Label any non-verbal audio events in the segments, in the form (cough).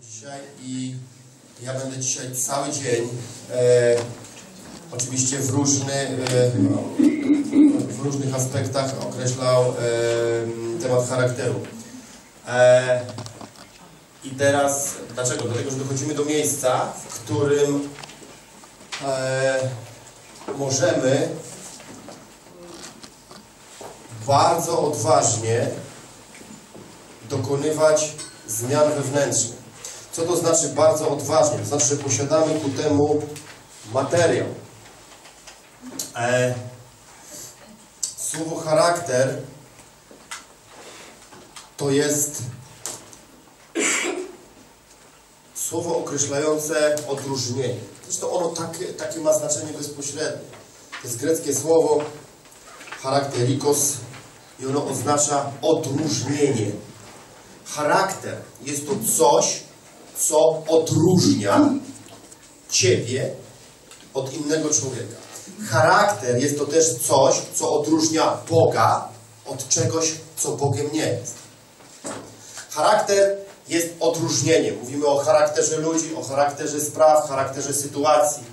dzisiaj i ja będę dzisiaj cały dzień e, oczywiście w, różny, e, w różnych aspektach określał e, temat charakteru. E, I teraz, dlaczego? Dlatego, że dochodzimy do miejsca, w którym e, możemy bardzo odważnie dokonywać zmian wewnętrznych. Co to znaczy bardzo odważnie? To znaczy, że posiadamy ku temu materiał. E, słowo charakter to jest słowo określające odróżnienie. Zresztą ono takie, takie ma znaczenie bezpośrednie. To jest greckie słowo charakterikos i ono oznacza odróżnienie. Charakter jest to coś, co odróżnia Ciebie od innego człowieka. Charakter jest to też coś, co odróżnia Boga od czegoś, co Bogiem nie jest. Charakter jest odróżnieniem. Mówimy o charakterze ludzi, o charakterze spraw, charakterze sytuacji.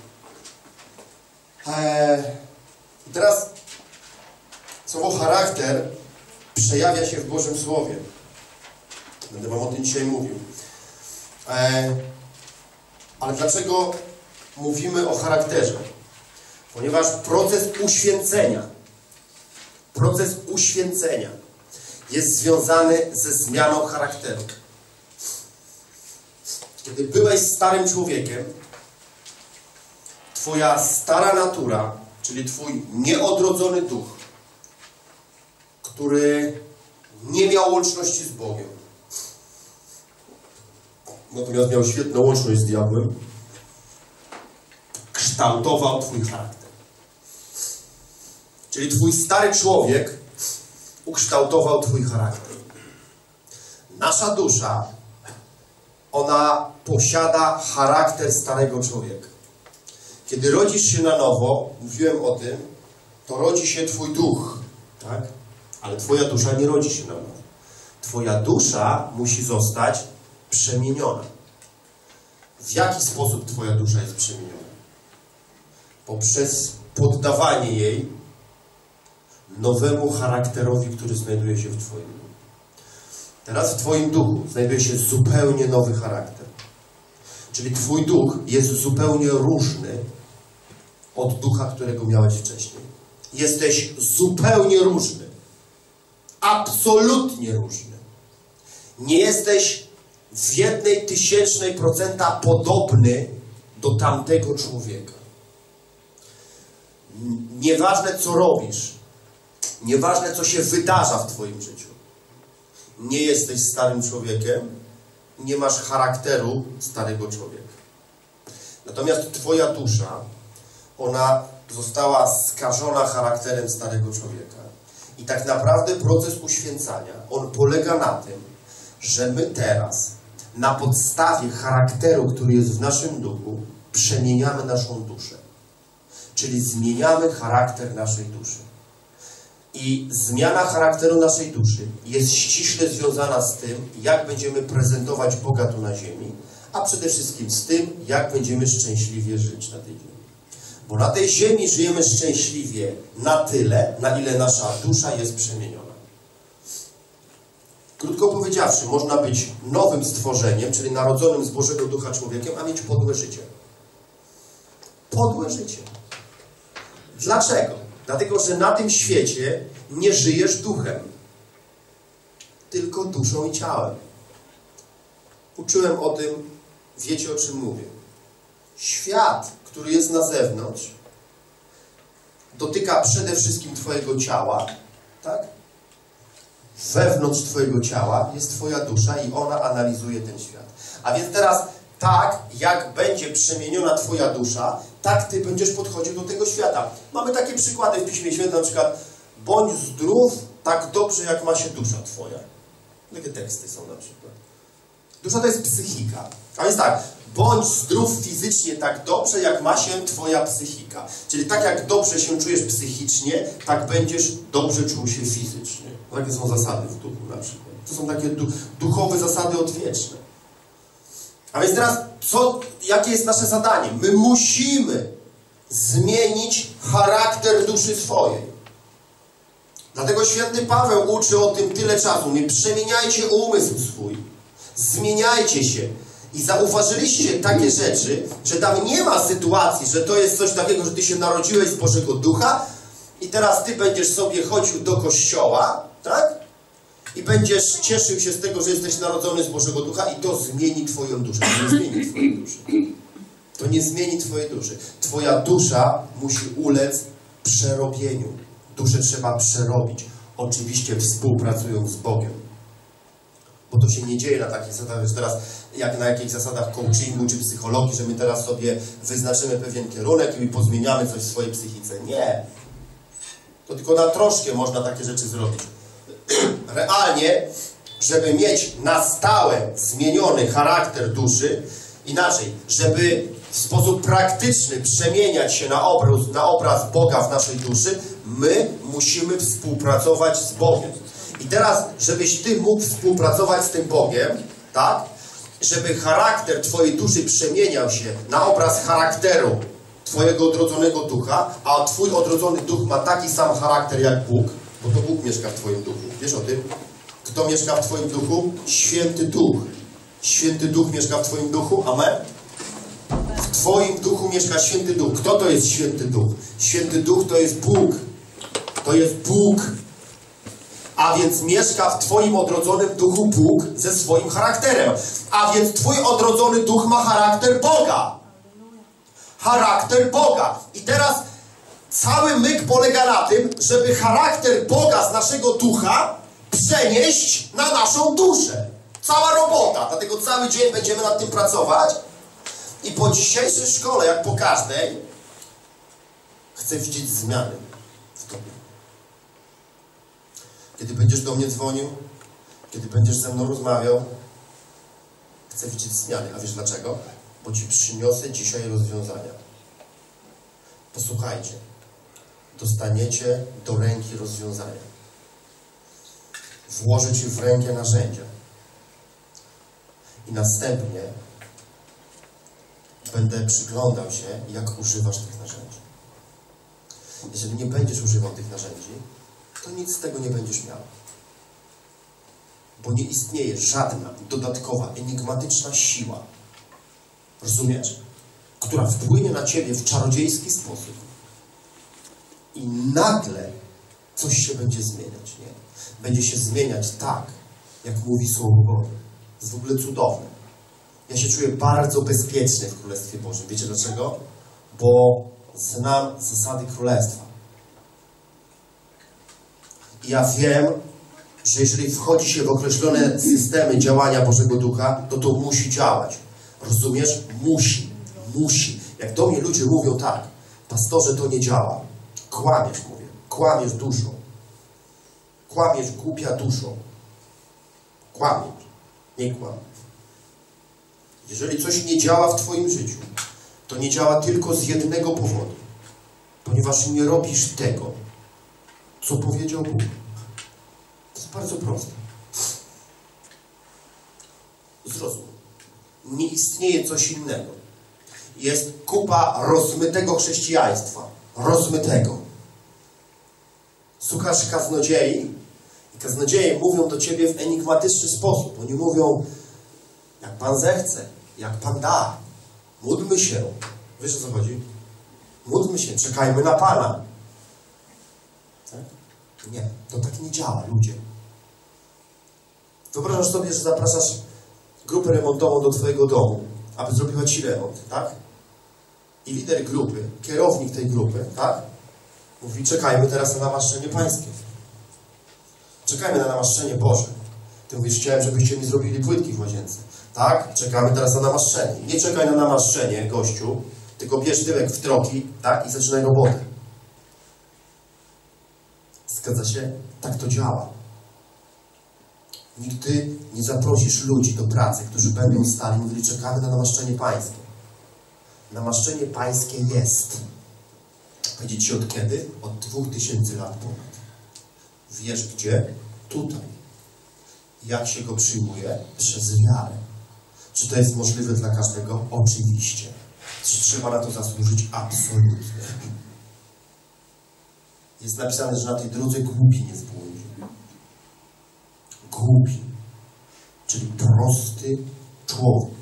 Eee, teraz słowo charakter przejawia się w Bożym Słowie. Będę Wam o tym dzisiaj mówił. E, ale dlaczego mówimy o charakterze? Ponieważ proces uświęcenia, proces uświęcenia jest związany ze zmianą charakteru. Kiedy byłeś starym człowiekiem, Twoja stara natura, czyli Twój nieodrodzony duch, który nie miał łączności z Bogiem, natomiast miał świetną łączność z diabłem, kształtował Twój charakter. Czyli Twój stary człowiek ukształtował Twój charakter. Nasza dusza, ona posiada charakter starego człowieka. Kiedy rodzisz się na nowo, mówiłem o tym, to rodzi się Twój duch, tak? Ale Twoja dusza nie rodzi się na nowo. Twoja dusza musi zostać przemieniona. W jaki sposób Twoja dusza jest przemieniona? Poprzez poddawanie jej nowemu charakterowi, który znajduje się w Twoim duchu. Teraz w Twoim duchu znajduje się zupełnie nowy charakter. Czyli Twój duch jest zupełnie różny od ducha, którego miałeś wcześniej. Jesteś zupełnie różny. Absolutnie różny. Nie jesteś w jednej tysięcznej procenta podobny do tamtego człowieka. Nieważne co robisz, nieważne co się wydarza w Twoim życiu, nie jesteś starym człowiekiem, nie masz charakteru starego człowieka. Natomiast Twoja dusza, ona została skażona charakterem starego człowieka. I tak naprawdę proces uświęcania, on polega na tym, że my teraz na podstawie charakteru, który jest w naszym duchu, przemieniamy naszą duszę. Czyli zmieniamy charakter naszej duszy. I zmiana charakteru naszej duszy jest ściśle związana z tym, jak będziemy prezentować Boga tu na ziemi, a przede wszystkim z tym, jak będziemy szczęśliwie żyć na tej ziemi. Bo na tej ziemi żyjemy szczęśliwie na tyle, na ile nasza dusza jest przemieniona. Krótko powiedziawszy, można być nowym stworzeniem, czyli narodzonym z Bożego Ducha człowiekiem, a mieć podłe życie. Podłe życie. Dlaczego? Dlatego, że na tym świecie nie żyjesz duchem, tylko duszą i ciałem. Uczyłem o tym, wiecie o czym mówię. Świat, który jest na zewnątrz, dotyka przede wszystkim Twojego ciała, tak? Wewnątrz Twojego ciała jest Twoja dusza i ona analizuje ten świat. A więc teraz tak, jak będzie przemieniona Twoja dusza, tak Ty będziesz podchodził do tego świata. Mamy takie przykłady w Piśmie Świętym, na przykład bądź zdrów tak dobrze, jak ma się dusza Twoja. Takie teksty są na przykład. Dusza to jest psychika. A więc tak, bądź zdrów fizycznie tak dobrze, jak ma się Twoja psychika. Czyli tak jak dobrze się czujesz psychicznie, tak będziesz dobrze czuł się fizycznie. Takie są zasady w duchu na przykład. To są takie du duchowe zasady odwieczne. A więc teraz, co, jakie jest nasze zadanie? My musimy zmienić charakter duszy swojej. Dlatego święty Paweł uczy o tym tyle czasu. Nie przemieniajcie umysł swój. Zmieniajcie się. I zauważyliście takie rzeczy, że tam nie ma sytuacji, że to jest coś takiego, że ty się narodziłeś z Bożego Ducha i teraz ty będziesz sobie chodził do kościoła, tak? I będziesz cieszył się z tego, że jesteś narodzony z Bożego Ducha i to zmieni twoją duszę. To nie zmieni twojej duszy. To nie zmieni twojej duszy. Twoja dusza musi ulec przerobieniu. Duszę trzeba przerobić. Oczywiście współpracując z Bogiem. Bo to się nie dzieje na takich zasadach, że teraz jak na jakichś zasadach coachingu czy psychologii, że my teraz sobie wyznaczymy pewien kierunek i pozmieniamy coś w swojej psychice. Nie. To tylko na troszkę można takie rzeczy zrobić. (clears throat) Realnie, żeby mieć na stałe zmieniony charakter duszy, inaczej, żeby w sposób praktyczny przemieniać się na obraz, na obraz Boga w naszej duszy, my musimy współpracować z Bogiem. I teraz, żebyś ty mógł współpracować z tym Bogiem, tak? Żeby charakter twojej duszy przemieniał się na obraz charakteru twojego odrodzonego ducha, a twój odrodzony duch ma taki sam charakter jak Bóg, bo to Bóg mieszka w twoim duchu. Wiesz o tym? Kto mieszka w twoim duchu? Święty Duch. Święty Duch mieszka w twoim duchu. Amen? W twoim duchu mieszka Święty Duch. Kto to jest Święty Duch? Święty Duch to jest Bóg. To jest Bóg. A więc mieszka w Twoim odrodzonym duchu Bóg ze swoim charakterem. A więc Twój odrodzony duch ma charakter Boga. Charakter Boga. I teraz cały myk polega na tym, żeby charakter Boga z naszego ducha przenieść na naszą duszę. Cała robota. Dlatego cały dzień będziemy nad tym pracować. I po dzisiejszej szkole, jak po każdej, chcę widzieć zmiany w Tobie. Kiedy będziesz do mnie dzwonił, kiedy będziesz ze mną rozmawiał, chcę widzieć zmiany. A wiesz dlaczego? Bo Ci przyniosę dzisiaj rozwiązania. Posłuchajcie. Dostaniecie do ręki rozwiązania. Włożę Ci w rękę narzędzia. I następnie będę przyglądał się, jak używasz tych narzędzi. Jeżeli nie będziesz używał tych narzędzi, to nic z tego nie będziesz miał. Bo nie istnieje żadna dodatkowa, enigmatyczna siła, rozumiesz, która wpłynie na ciebie w czarodziejski sposób i nagle coś się będzie zmieniać, nie? Będzie się zmieniać tak, jak mówi Słowo Boże. Jest w ogóle cudowne. Ja się czuję bardzo bezpieczny w Królestwie Bożym. Wiecie dlaczego? Bo znam zasady Królestwa. I ja wiem, że jeżeli wchodzi się w określone systemy działania Bożego Ducha, to to musi działać. Rozumiesz? Musi. Musi. Jak do mnie ludzie mówią tak, pastorze, to nie działa. Kłamiesz, mówię. Kłamiesz duszą. Kłamiesz głupia duszą. Kłamiesz. Nie kłam. Jeżeli coś nie działa w Twoim życiu, to nie działa tylko z jednego powodu. Ponieważ nie robisz tego, co powiedział Bóg. To jest bardzo proste. Zrozum. Nie istnieje coś innego. Jest kupa rozmytego chrześcijaństwa. Rozmytego. Słuchasz kaznodziei i kaznodzieje mówią do ciebie w enigmatyczny sposób. Oni mówią, jak Pan zechce, jak Pan da. Módlmy się. Wiesz o co chodzi? Módlmy się, czekajmy na Pana. Tak? Nie, to tak nie działa, ludzie. Wyobrażasz sobie, że zapraszasz grupę remontową do Twojego domu, aby zrobiła Ci remont, tak? I lider grupy, kierownik tej grupy, tak? Mówi, czekajmy teraz na namaszczenie Pańskie. Czekajmy na namaszczenie Boże. Ty mówisz, chciałem, żebyście mi zrobili płytki w łazience. Tak? Czekamy teraz na namaszczenie. Nie czekaj na namaszczenie, gościu, tylko bierz tyłek w troki, tak? I zaczynaj robotę. Zgadza się? Tak to działa. Nigdy nie zaprosisz ludzi do pracy, którzy będą stali i mówili, czekamy na namaszczenie pańskie. Namaszczenie pańskie jest. Powiedzieć od kiedy? Od dwóch tysięcy lat ponad. Wiesz gdzie? Tutaj. Jak się go przyjmuje? Przez wiarę. Czy to jest możliwe dla każdego? Oczywiście. Czy trzeba na to zasłużyć? Absolutnie. Jest napisane, że na tej drodze głupi nie zbłądzi. Głupi, czyli prosty człowiek,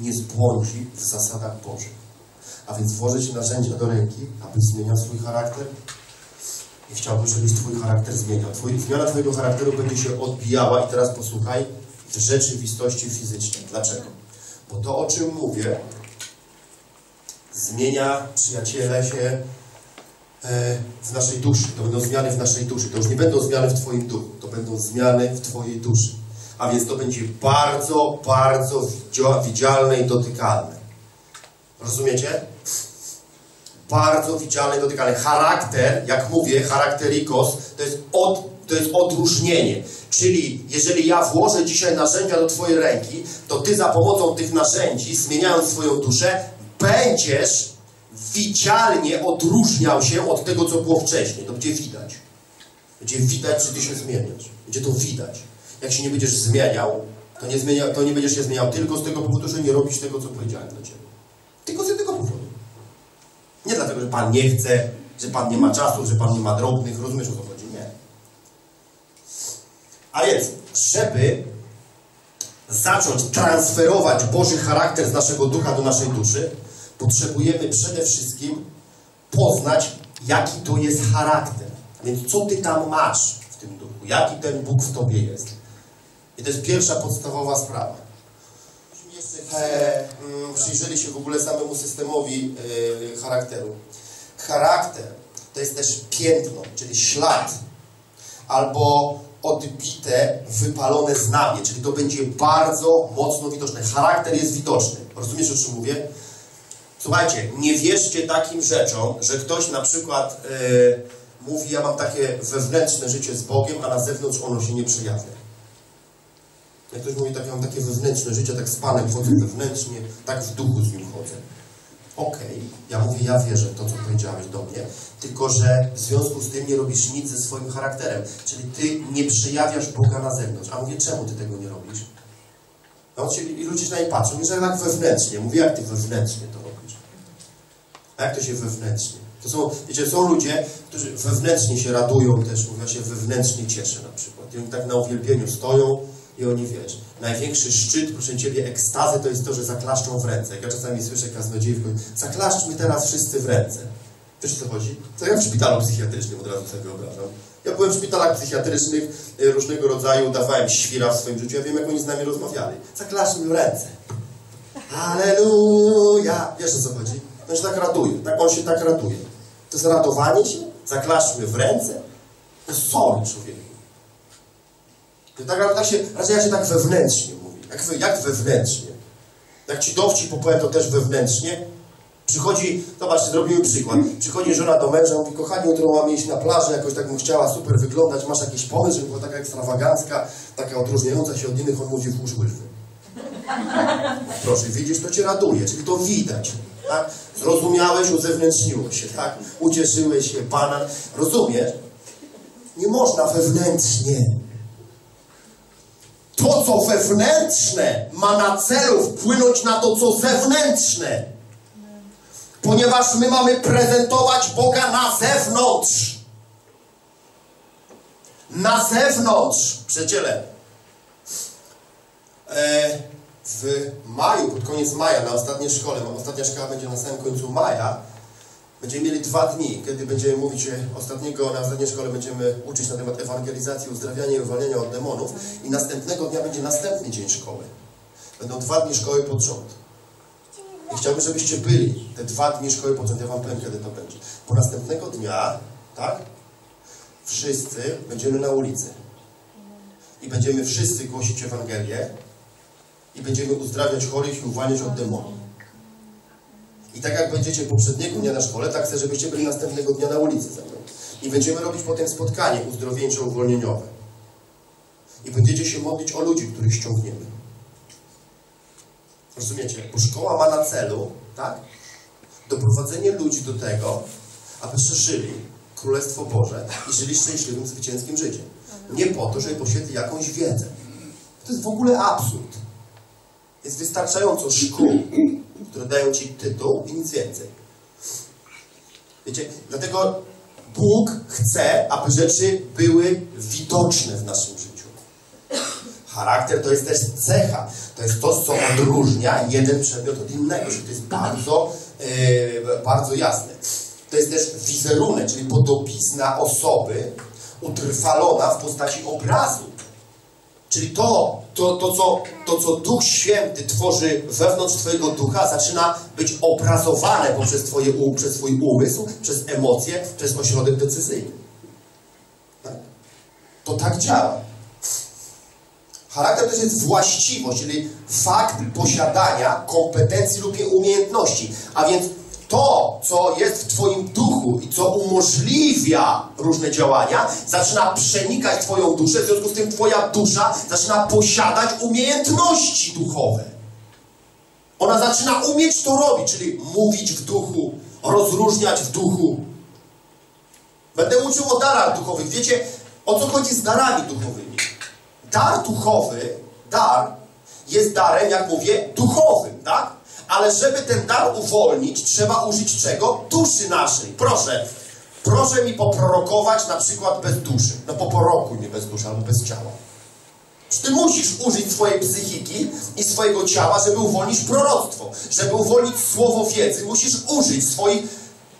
nie zbłądzi w zasadach Bożych. A więc włożę Ci narzędzia do ręki, abyś zmieniał swój charakter. I chciałbym, żebyś Twój charakter zmieniał. Twój, zmiana Twojego charakteru będzie się odbijała, i teraz posłuchaj, w rzeczywistości fizycznej. Dlaczego? Bo to, o czym mówię, zmienia, przyjaciele, się e, w naszej duszy. To będą zmiany w naszej duszy. To już nie będą zmiany w Twoim duchu. To będą zmiany w Twojej duszy. A więc to będzie bardzo, bardzo widzialne i dotykalne. Rozumiecie? Bardzo widzialne i dotykalne. Charakter, jak mówię, charakterikos, to jest, od, to jest odróżnienie. Czyli jeżeli ja włożę dzisiaj narzędzia do Twojej ręki, to Ty za pomocą tych narzędzi, zmieniając swoją duszę, będziesz widzialnie odróżniał się od tego, co było wcześniej. To będzie widać. Będzie widać, że Ty się zmieniasz. Będzie to widać. Jak się nie będziesz zmieniał, to nie, zmienia, to nie będziesz się zmieniał tylko z tego powodu, że nie robisz tego, co powiedziałem do Ciebie. Tylko z jednego powodu. Nie dlatego, że Pan nie chce, że Pan nie ma czasu, że Pan nie ma drobnych. Rozumiesz, o co chodzi? Nie. A więc, żeby zacząć transferować Boży charakter z naszego ducha do naszej duszy, potrzebujemy przede wszystkim poznać, jaki to jest charakter. A więc co Ty tam masz w tym duchu? Jaki ten Bóg w Tobie jest? I to jest pierwsza podstawowa sprawa. E, mm, przyjrzeli się w ogóle samemu systemowi e, charakteru. Charakter to jest też piętno, czyli ślad, albo odbite, wypalone znamie, czyli to będzie bardzo mocno widoczne. Charakter jest widoczny. Rozumiesz, o czym mówię? Słuchajcie, nie wierzcie takim rzeczom, że ktoś na przykład e, mówi, ja mam takie wewnętrzne życie z Bogiem, a na zewnątrz ono się nie przejawia. Jak ktoś mówi, tak, ja mam takie wewnętrzne życie, tak z Panem chodzę wewnętrznie, tak w duchu z Nim chodzę. Okej, okay. ja mówię, ja wierzę w to, co powiedziałeś do mnie, tylko że w związku z tym nie robisz nic ze swoim charakterem. Czyli ty nie przejawiasz Boga na zewnątrz. A mówię, czemu ty tego nie robisz? On się, I ludzie się na nie patrzą, że tak wewnętrznie. Mówię, jak ty wewnętrznie to robisz? A jak to się wewnętrznie? To są, wiecie, są ludzie, którzy wewnętrznie się radują też, mówię, ja się wewnętrznie cieszę na przykład. I oni tak na uwielbieniu stoją, i oni, wiesz, największy szczyt, proszę Ciebie, ekstazy to jest to, że zaklaszczą w ręce. Jak ja czasami słyszę kaznodziejów, zaklaszczmy teraz wszyscy w ręce. Wiesz co chodzi? To ja w szpitalu psychiatrycznym od razu sobie wyobrażam. Ja byłem w szpitalach psychiatrycznych y, różnego rodzaju, dawałem świra w swoim życiu, ja wiem, jak oni z nami rozmawiali. Zaklaszmy w ręce. Aleluja! Wiesz o co chodzi? On się tak raduje, tak, on się tak raduje. To jest radowanie się? Zaklaszmy w ręce? To sorry, człowieku. Tak, tak się, raczej ja się tak wewnętrznie mówi. Jak, jak wewnętrznie? Jak ci dowcip opowiem, to też wewnętrznie. Przychodzi, zobacz, zrobimy przykład. Przychodzi żona do męża, mówi, kochanie, jutro mam iść na plażę, jakoś tak bym chciała super wyglądać, masz jakiś pomysł, żeby była taka ekstrawagancka, taka odróżniająca się od innych, on mówi, włóż łyżwy. Proszę, widzisz, to cię raduje, czyli to widać. Tak? Zrozumiałeś, uzewnętrzniło się, tak? Ucieszyłeś się, banan. Rozumiesz? Nie można wewnętrznie. To, co wewnętrzne, ma na celu wpłynąć na to, co zewnętrzne. Ponieważ my mamy prezentować Boga na zewnątrz. Na zewnątrz, przyjaciele. E, w maju, pod koniec maja, na ostatniej szkole, ostatnia szkoła będzie na samym końcu maja, Będziemy mieli dwa dni, kiedy będziemy mówić ostatniego, na ostatniej szkole będziemy uczyć na temat ewangelizacji, uzdrawiania i uwalniania od demonów i następnego dnia będzie następny dzień szkoły. Będą dwa dni szkoły pod rząd. I chciałbym, żebyście byli te dwa dni szkoły pod rząd. Ja Wam powiem, kiedy to będzie. Po następnego dnia, tak? Wszyscy będziemy na ulicy. I będziemy wszyscy głosić Ewangelię i będziemy uzdrawiać chorych i uwalniać od demonów. I tak jak będziecie poprzedniego dnia na szkole, tak chcę, żebyście byli następnego dnia na ulicy ze mną. I będziemy robić potem spotkanie uzdrowieńczo-uwolnieniowe. I będziecie się modlić o ludzi, których ściągniemy. Rozumiecie? Bo szkoła ma na celu, tak? Doprowadzenie ludzi do tego, aby szerzyli Królestwo Boże i żyli szczęśliwym, zwycięskim życiem. Nie po to, żeby posiedli jakąś wiedzę. To jest w ogóle absurd. Jest wystarczająco szkół, które dają ci tytuł i nic więcej. Wiecie, dlatego Bóg chce, aby rzeczy były widoczne w naszym życiu. Charakter to jest też cecha. To jest to, co odróżnia jeden przedmiot od innego. Że to jest bardzo, yy, bardzo jasne. To jest też wizerunek, czyli podobizna osoby utrwalona w postaci obrazu. Czyli to, to, to, co, to, co Duch Święty tworzy wewnątrz Twojego ducha, zaczyna być obrazowane poprzez, twoje, przez Twój umysł, przez emocje, przez ośrodek decyzyjny. Tak? To tak działa. Charakter to jest właściwość, czyli fakt posiadania kompetencji lub umiejętności. A więc to, co jest w Twoim duchu i co umożliwia różne działania, zaczyna przenikać Twoją duszę, w związku z tym Twoja dusza zaczyna posiadać umiejętności duchowe. Ona zaczyna umieć to robić, czyli mówić w duchu, rozróżniać w duchu. Będę uczył o darach duchowych. Wiecie, o co chodzi z darami duchowymi? Dar duchowy, dar jest darem, jak mówię, duchowym, tak? Ale żeby ten dar uwolnić, trzeba użyć czego? Duszy naszej. Proszę, proszę mi poprorokować na przykład bez duszy. No poporokuj mnie bez duszy albo bez ciała. Ty musisz użyć swojej psychiki i swojego ciała, żeby uwolnić proroctwo, żeby uwolnić słowo wiedzy. Musisz użyć swoich...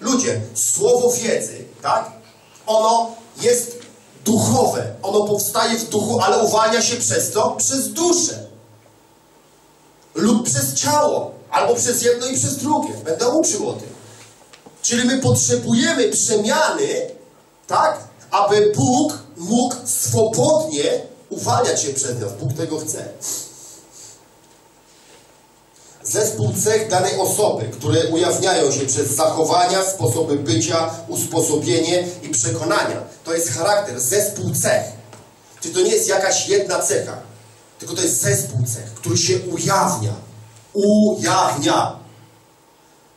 Ludzie, słowo wiedzy, tak? Ono jest duchowe. Ono powstaje w duchu, ale uwalnia się przez co? Przez duszę. Lub przez ciało. Albo przez jedno i przez drugie. Będę uczył o tym. Czyli my potrzebujemy przemiany, tak? Aby Bóg mógł swobodnie uwalniać się przez nas. Bóg tego chce. Zespół cech danej osoby, które ujawniają się przez zachowania, sposoby bycia, usposobienie i przekonania. To jest charakter, zespół cech. Czyli to nie jest jakaś jedna cecha, tylko to jest zespół cech, który się ujawnia. Ujawnia.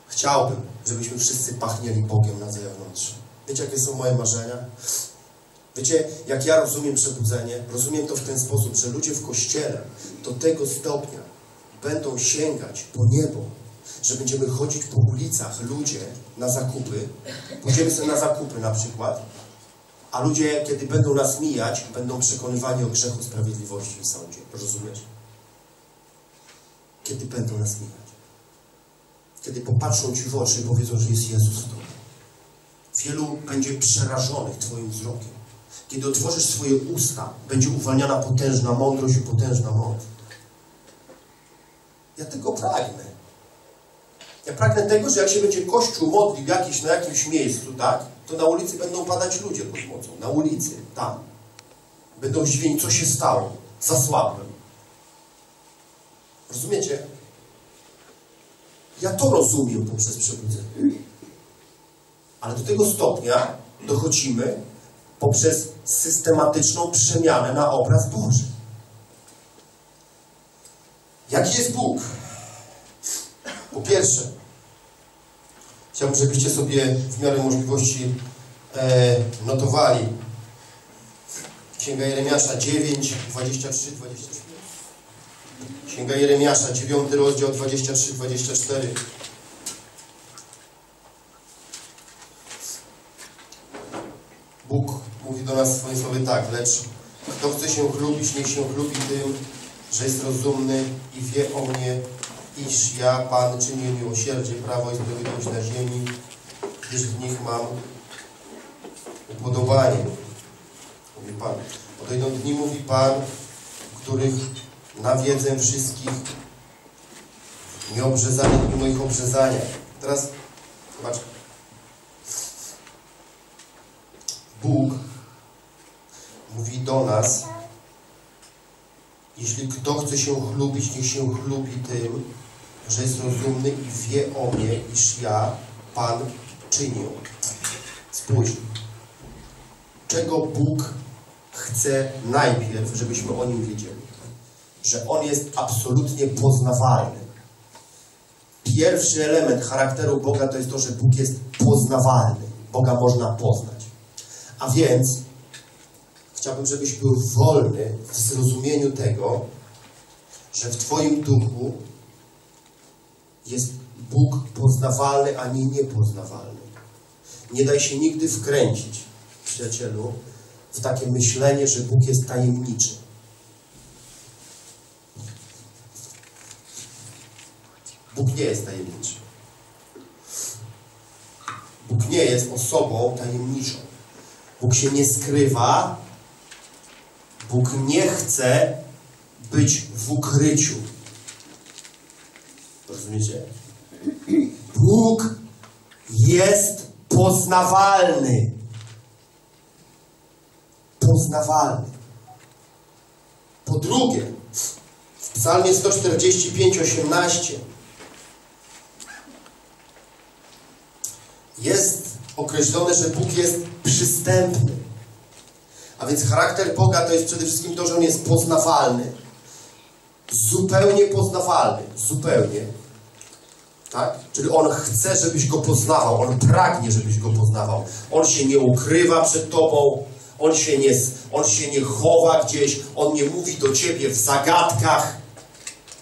Chciałbym, żebyśmy wszyscy pachnieli Bogiem na zewnątrz. Wiecie, jakie są moje marzenia? Wiecie, jak ja rozumiem przebudzenie? Rozumiem to w ten sposób, że ludzie w Kościele do tego stopnia będą sięgać po niebo, że będziemy chodzić po ulicach, ludzie na zakupy, pójdziemy sobie na zakupy na przykład, a ludzie, kiedy będą nas mijać, będą przekonywani o grzechu, sprawiedliwości i sądzie. Rozumiesz? Kiedy będą nas mijać. Kiedy popatrzą Ci w oczy i powiedzą, że jest Jezus w Tobie. Wielu będzie przerażonych Twoim wzrokiem. Kiedy otworzysz swoje usta, będzie uwalniana potężna mądrość i potężna moc. Ja tego pragnę. Ja pragnę tego, że jak się będzie Kościół modlił jakiś na jakimś miejscu, tak, to na ulicy będą padać ludzie pod mocą. Na ulicy, tam. Będą zdziwieni, co się stało. Zasłabłem. Rozumiecie? Ja to rozumiem poprzez przebudzenie. Ale do tego stopnia dochodzimy poprzez systematyczną przemianę na obraz Boży. Jaki jest Bóg? Po pierwsze, chciałbym, żebyście sobie w miarę możliwości e, notowali Księga Jeremiasza 9, 23, 24. Księga Jeremiasza, 9 rozdział 23, 24. Bóg mówi do nas w swoim słowie tak, lecz kto chce się chlubić, niech się chlubi tym, że jest rozumny i wie o mnie, iż ja, Pan, czynię miłosierdzie, prawo i sprawiedliwość na ziemi, gdyż w nich mam upodobanie. Mówi Pan. Odejdą dni, mówi Pan, których nawiedzę wszystkich nieobrzezanych i moich obrzezania. Teraz, zobacz. Bóg mówi do nas, jeśli kto chce się chlubić, niech się chlubi tym, że jest rozumny i wie o mnie, iż ja, Pan, czynię. Spójrz. Czego Bóg chce najpierw, żebyśmy o Nim wiedzieli? Że On jest absolutnie poznawalny. Pierwszy element charakteru Boga to jest to, że Bóg jest poznawalny. Boga można poznać. A więc chciałbym, żebyś był wolny w zrozumieniu tego, że w Twoim duchu jest Bóg poznawalny, a nie niepoznawalny. Nie daj się nigdy wkręcić, przyjacielu, w takie myślenie, że Bóg jest tajemniczy. Bóg nie jest tajemniczy. Bóg nie jest osobą tajemniczą. Bóg się nie skrywa. Bóg nie chce być w ukryciu. Rozumiecie? Bóg jest poznawalny. Poznawalny. Po drugie, w Psalmie 145, 18 jest określone, że Bóg jest przystępny. A więc charakter Boga to jest przede wszystkim to, że On jest poznawalny. Zupełnie poznawalny. Zupełnie. Tak? Czyli On chce, żebyś Go poznawał. On pragnie, żebyś Go poznawał. On się nie ukrywa przed Tobą. On się nie, on się nie chowa gdzieś. On nie mówi do Ciebie w zagadkach.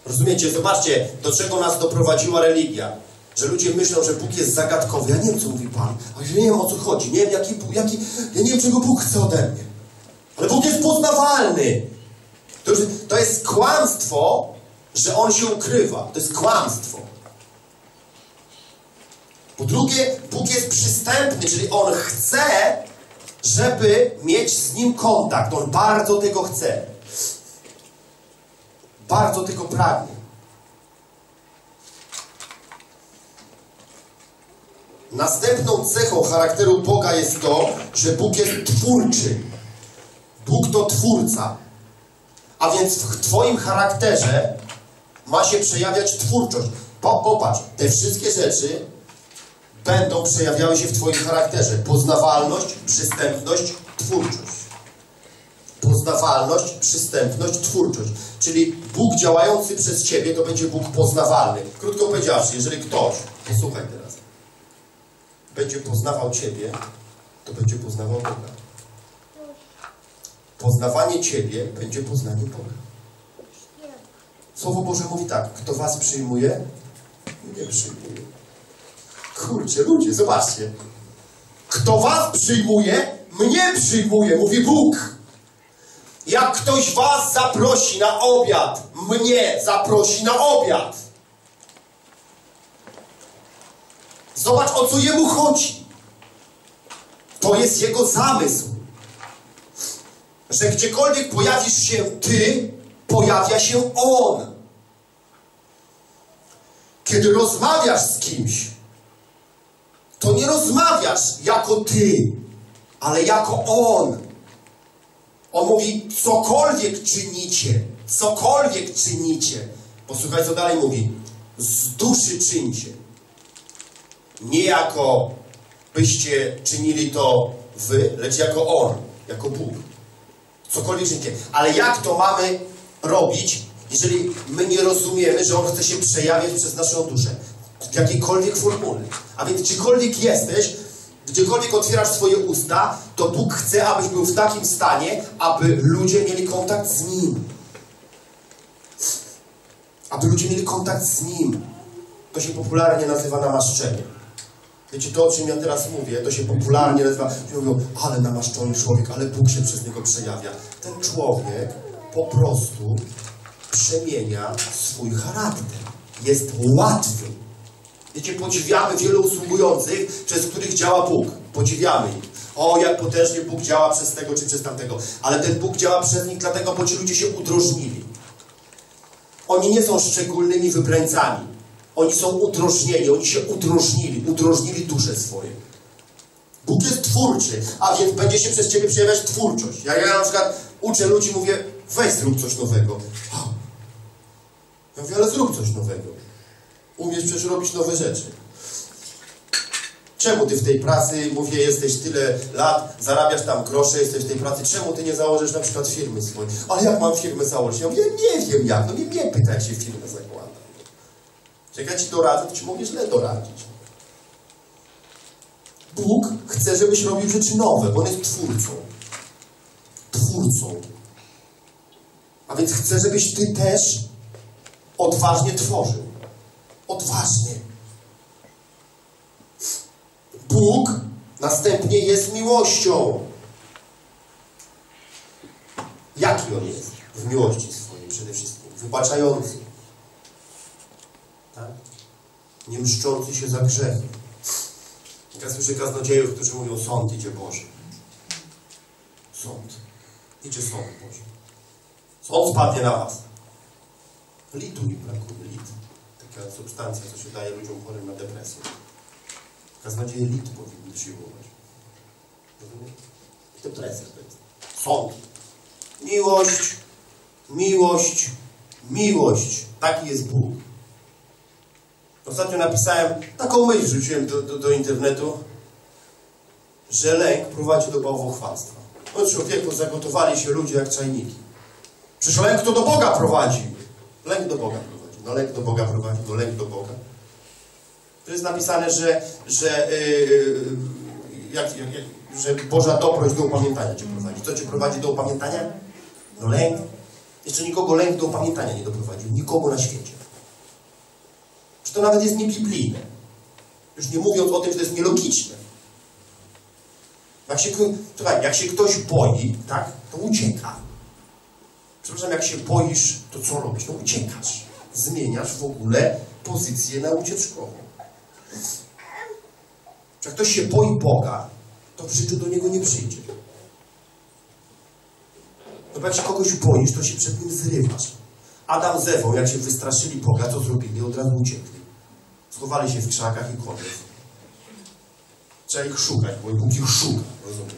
Rozumiecie? Zobaczcie, do czego nas doprowadziła religia że ludzie myślą, że Bóg jest zagadkowy. Ja nie wiem, co mówi Pan, a ja nie wiem, o co chodzi. Nie wiem, jaki, jaki, ja nie wiem, czego Bóg chce ode mnie. Ale Bóg jest poznawalny. To, to jest kłamstwo, że On się ukrywa. To jest kłamstwo. Po drugie, Bóg jest przystępny, czyli On chce, żeby mieć z Nim kontakt. On bardzo tego chce. Bardzo tego pragnie. Następną cechą charakteru Boga jest to, że Bóg jest twórczy. Bóg to twórca. A więc w Twoim charakterze ma się przejawiać twórczość. Popatrz, te wszystkie rzeczy będą przejawiały się w Twoim charakterze. Poznawalność, przystępność, twórczość. Poznawalność, przystępność, twórczość. Czyli Bóg działający przez Ciebie to będzie Bóg poznawalny. Krótko powiedziawszy, jeżeli ktoś, posłuchaj teraz, będzie poznawał Ciebie, to będzie poznawał Boga. Poznawanie Ciebie będzie poznaniem Boga. Słowo Boże mówi tak, kto Was przyjmuje, mnie przyjmuje. Kurczę, ludzie, zobaczcie. Kto Was przyjmuje, mnie przyjmuje, mówi Bóg. Jak ktoś Was zaprosi na obiad, mnie zaprosi na obiad. Zobacz, o co jemu chodzi. To jest jego zamysł. Że gdziekolwiek pojawisz się ty, pojawia się on. Kiedy rozmawiasz z kimś, to nie rozmawiasz jako ty, ale jako on. On mówi, cokolwiek czynicie, cokolwiek czynicie. Posłuchaj, co dalej mówi. Z duszy czyńcie nie jako byście czynili to wy, lecz jako On, jako Bóg. Cokolwiek czynicie. Ale jak to mamy robić, jeżeli my nie rozumiemy, że On chce się przejawiać przez naszą duszę? W jakiejkolwiek formule. A więc gdziekolwiek jesteś, gdziekolwiek otwierasz swoje usta, to Bóg chce, abyś był w takim stanie, aby ludzie mieli kontakt z Nim. Aby ludzie mieli kontakt z Nim. To się popularnie nazywa namaszczenie. Wiecie, to o czym ja teraz mówię, to się popularnie nazywa, mówią, ale namaszczony człowiek, ale Bóg się przez niego przejawia. Ten człowiek po prostu przemienia swój charakter. Jest łatwy. Wiecie, podziwiamy wielu usługujących, przez których działa Bóg. Podziwiamy ich. O, jak potężnie Bóg działa przez tego czy przez tamtego. Ale ten Bóg działa przez nich dlatego, bo ci ludzie się udrożnili. Oni nie są szczególnymi wybrańcami. Oni są udrożnieni, oni się udrożnili, udrożnili dusze swoje. Bóg jest twórczy, a więc będzie się przez Ciebie przejawiać twórczość. Ja, ja na przykład uczę ludzi, mówię, weź zrób coś nowego. Ja mówię, ale zrób coś nowego. Umiesz przecież robić nowe rzeczy. Czemu ty w tej pracy, mówię, jesteś tyle lat, zarabiasz tam grosze, jesteś w tej pracy, czemu ty nie założysz na przykład firmy swojej? Ale jak mam firmę założyć? Ja mówię, nie wiem jak, no nie mnie pytaj, się firmę zakłada. Jak ja ci doradzę, to ci mogę źle doradzić. Bóg chce, żebyś robił rzeczy nowe, bo On jest twórcą. Twórcą. A więc chce, żebyś ty też odważnie tworzył. Odważnie. Bóg następnie jest miłością. Jaki on jest? W miłości swojej przede wszystkim. Wybaczający. Tak? Nie mszczący się za grzechy. Ja słyszę kaznodziejów, którzy mówią, sąd idzie Boże. Sąd. Idzie sąd Boże. Sąd spadnie na was. Litu mi brakuje, lit. Taka substancja, co się daje ludziom chorym na depresję. Kaznodzieje lit powinni przyjmować. Rozumiesz? Depresja to jest. Sąd. Miłość, miłość, miłość. Taki jest Bóg. Ostatnio napisałem, taką myśl wrzuciłem do, do, do internetu, że lęk prowadzi do bałwochwalstwa. No człowieku, zagotowali się ludzie jak czajniki. Przecież lęk to do Boga prowadzi. Lęk do Boga prowadzi. No lęk do Boga prowadzi, no lęk do Boga. To jest napisane, że, że, yy, jak, jak, że Boża dobrość do upamiętania Cię prowadzi. Co Cię prowadzi do upamiętania? No lęk. Jeszcze nikogo lęk do upamiętania nie doprowadził. Nikogo na świecie. Czy to nawet jest niebiblijne. Już nie mówiąc o tym, że to jest nielogiczne. Jak się, słuchaj, jak się ktoś boi, tak, to ucieka. Przepraszam, jak się boisz, to co robisz? No uciekasz. Zmieniasz w ogóle pozycję na ucieczkową. Jak ktoś się boi Boga, to w życiu do Niego nie przyjdzie. No jak się kogoś boisz, to się przed Nim zrywasz. Adam z Ewą, jak się wystraszyli Boga, co zrobili? Od razu uciekli. Schowali się w krzakach i koniec. Trzeba ich szukać, bo Bóg ich szuka. Rozumiem.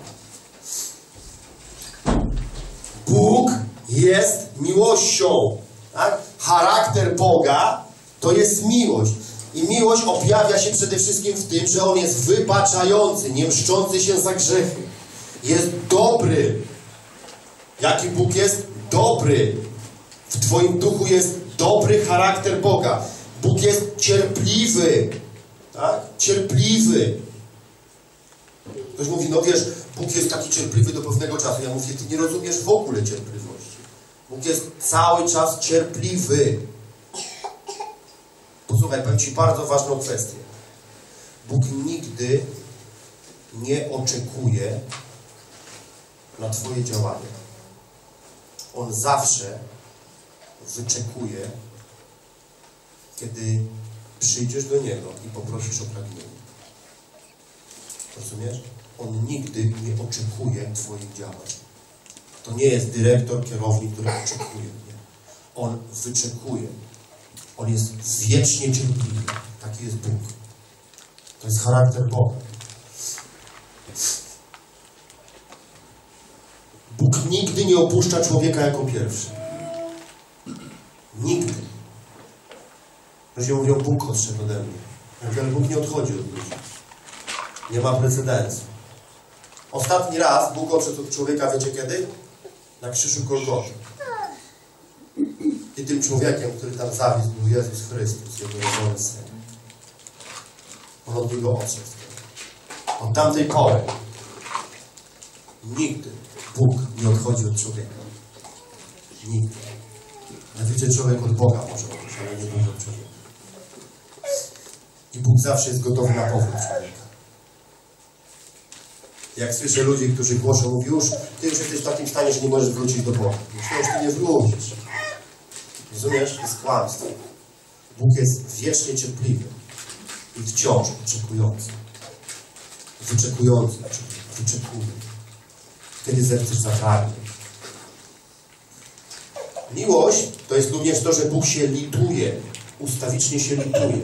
Bóg jest miłością. Tak? Charakter Boga to jest miłość. I miłość objawia się przede wszystkim w tym, że On jest wybaczający, nie mszczący się za grzechy. Jest dobry. Jaki Bóg jest? Dobry. W Twoim duchu jest dobry charakter Boga. Bóg jest cierpliwy. Tak? Cierpliwy. Ktoś mówi, no wiesz, Bóg jest taki cierpliwy do pewnego czasu. Ja mówię, ty nie rozumiesz w ogóle cierpliwości. Bóg jest cały czas cierpliwy. Posłuchaj, powiem Ci bardzo ważną kwestię. Bóg nigdy nie oczekuje na Twoje działanie. On zawsze wyczekuje, kiedy przyjdziesz do Niego i poprosisz o pragnienie. Rozumiesz? On nigdy nie oczekuje Twoich działań. To nie jest dyrektor, kierownik, który oczekuje. Nie. On wyczekuje. On jest wiecznie cierpliwy. Taki jest Bóg. To jest charakter Boga. Bóg nigdy nie opuszcza człowieka jako pierwszy. Nigdy. Ludzie mówią, Bóg odszedł ode mnie. Ale Bóg nie odchodzi od ludzi. Nie ma precedensu. Ostatni raz Bóg odszedł od człowieka, wiecie kiedy? Na krzyżu Golgoty. I tym człowiekiem, który tam zawisł, był Jezus Chrystus, Jego jedyny Syn. On od Niego odszedł. Od tamtej pory nigdy Bóg nie odchodzi od człowieka. Nigdy. Wiecie, człowiek od Boga może odejść, ale nie Bóg od człowieka. I Bóg zawsze jest gotowy na powrót człowieka. Jak słyszę ludzi, którzy głoszą, już, ty już jesteś w takim stanie, że nie możesz wrócić do Boga. Myślę, że ty nie wrócisz. Rozumiesz? To jest kłamstwo. Bóg jest wiecznie cierpliwy i wciąż oczekujący. Wyczekujący, wyczekuje. Kiedy zechcesz zapragnie. Miłość to jest również to, że Bóg się lituje. Ustawicznie się lituje.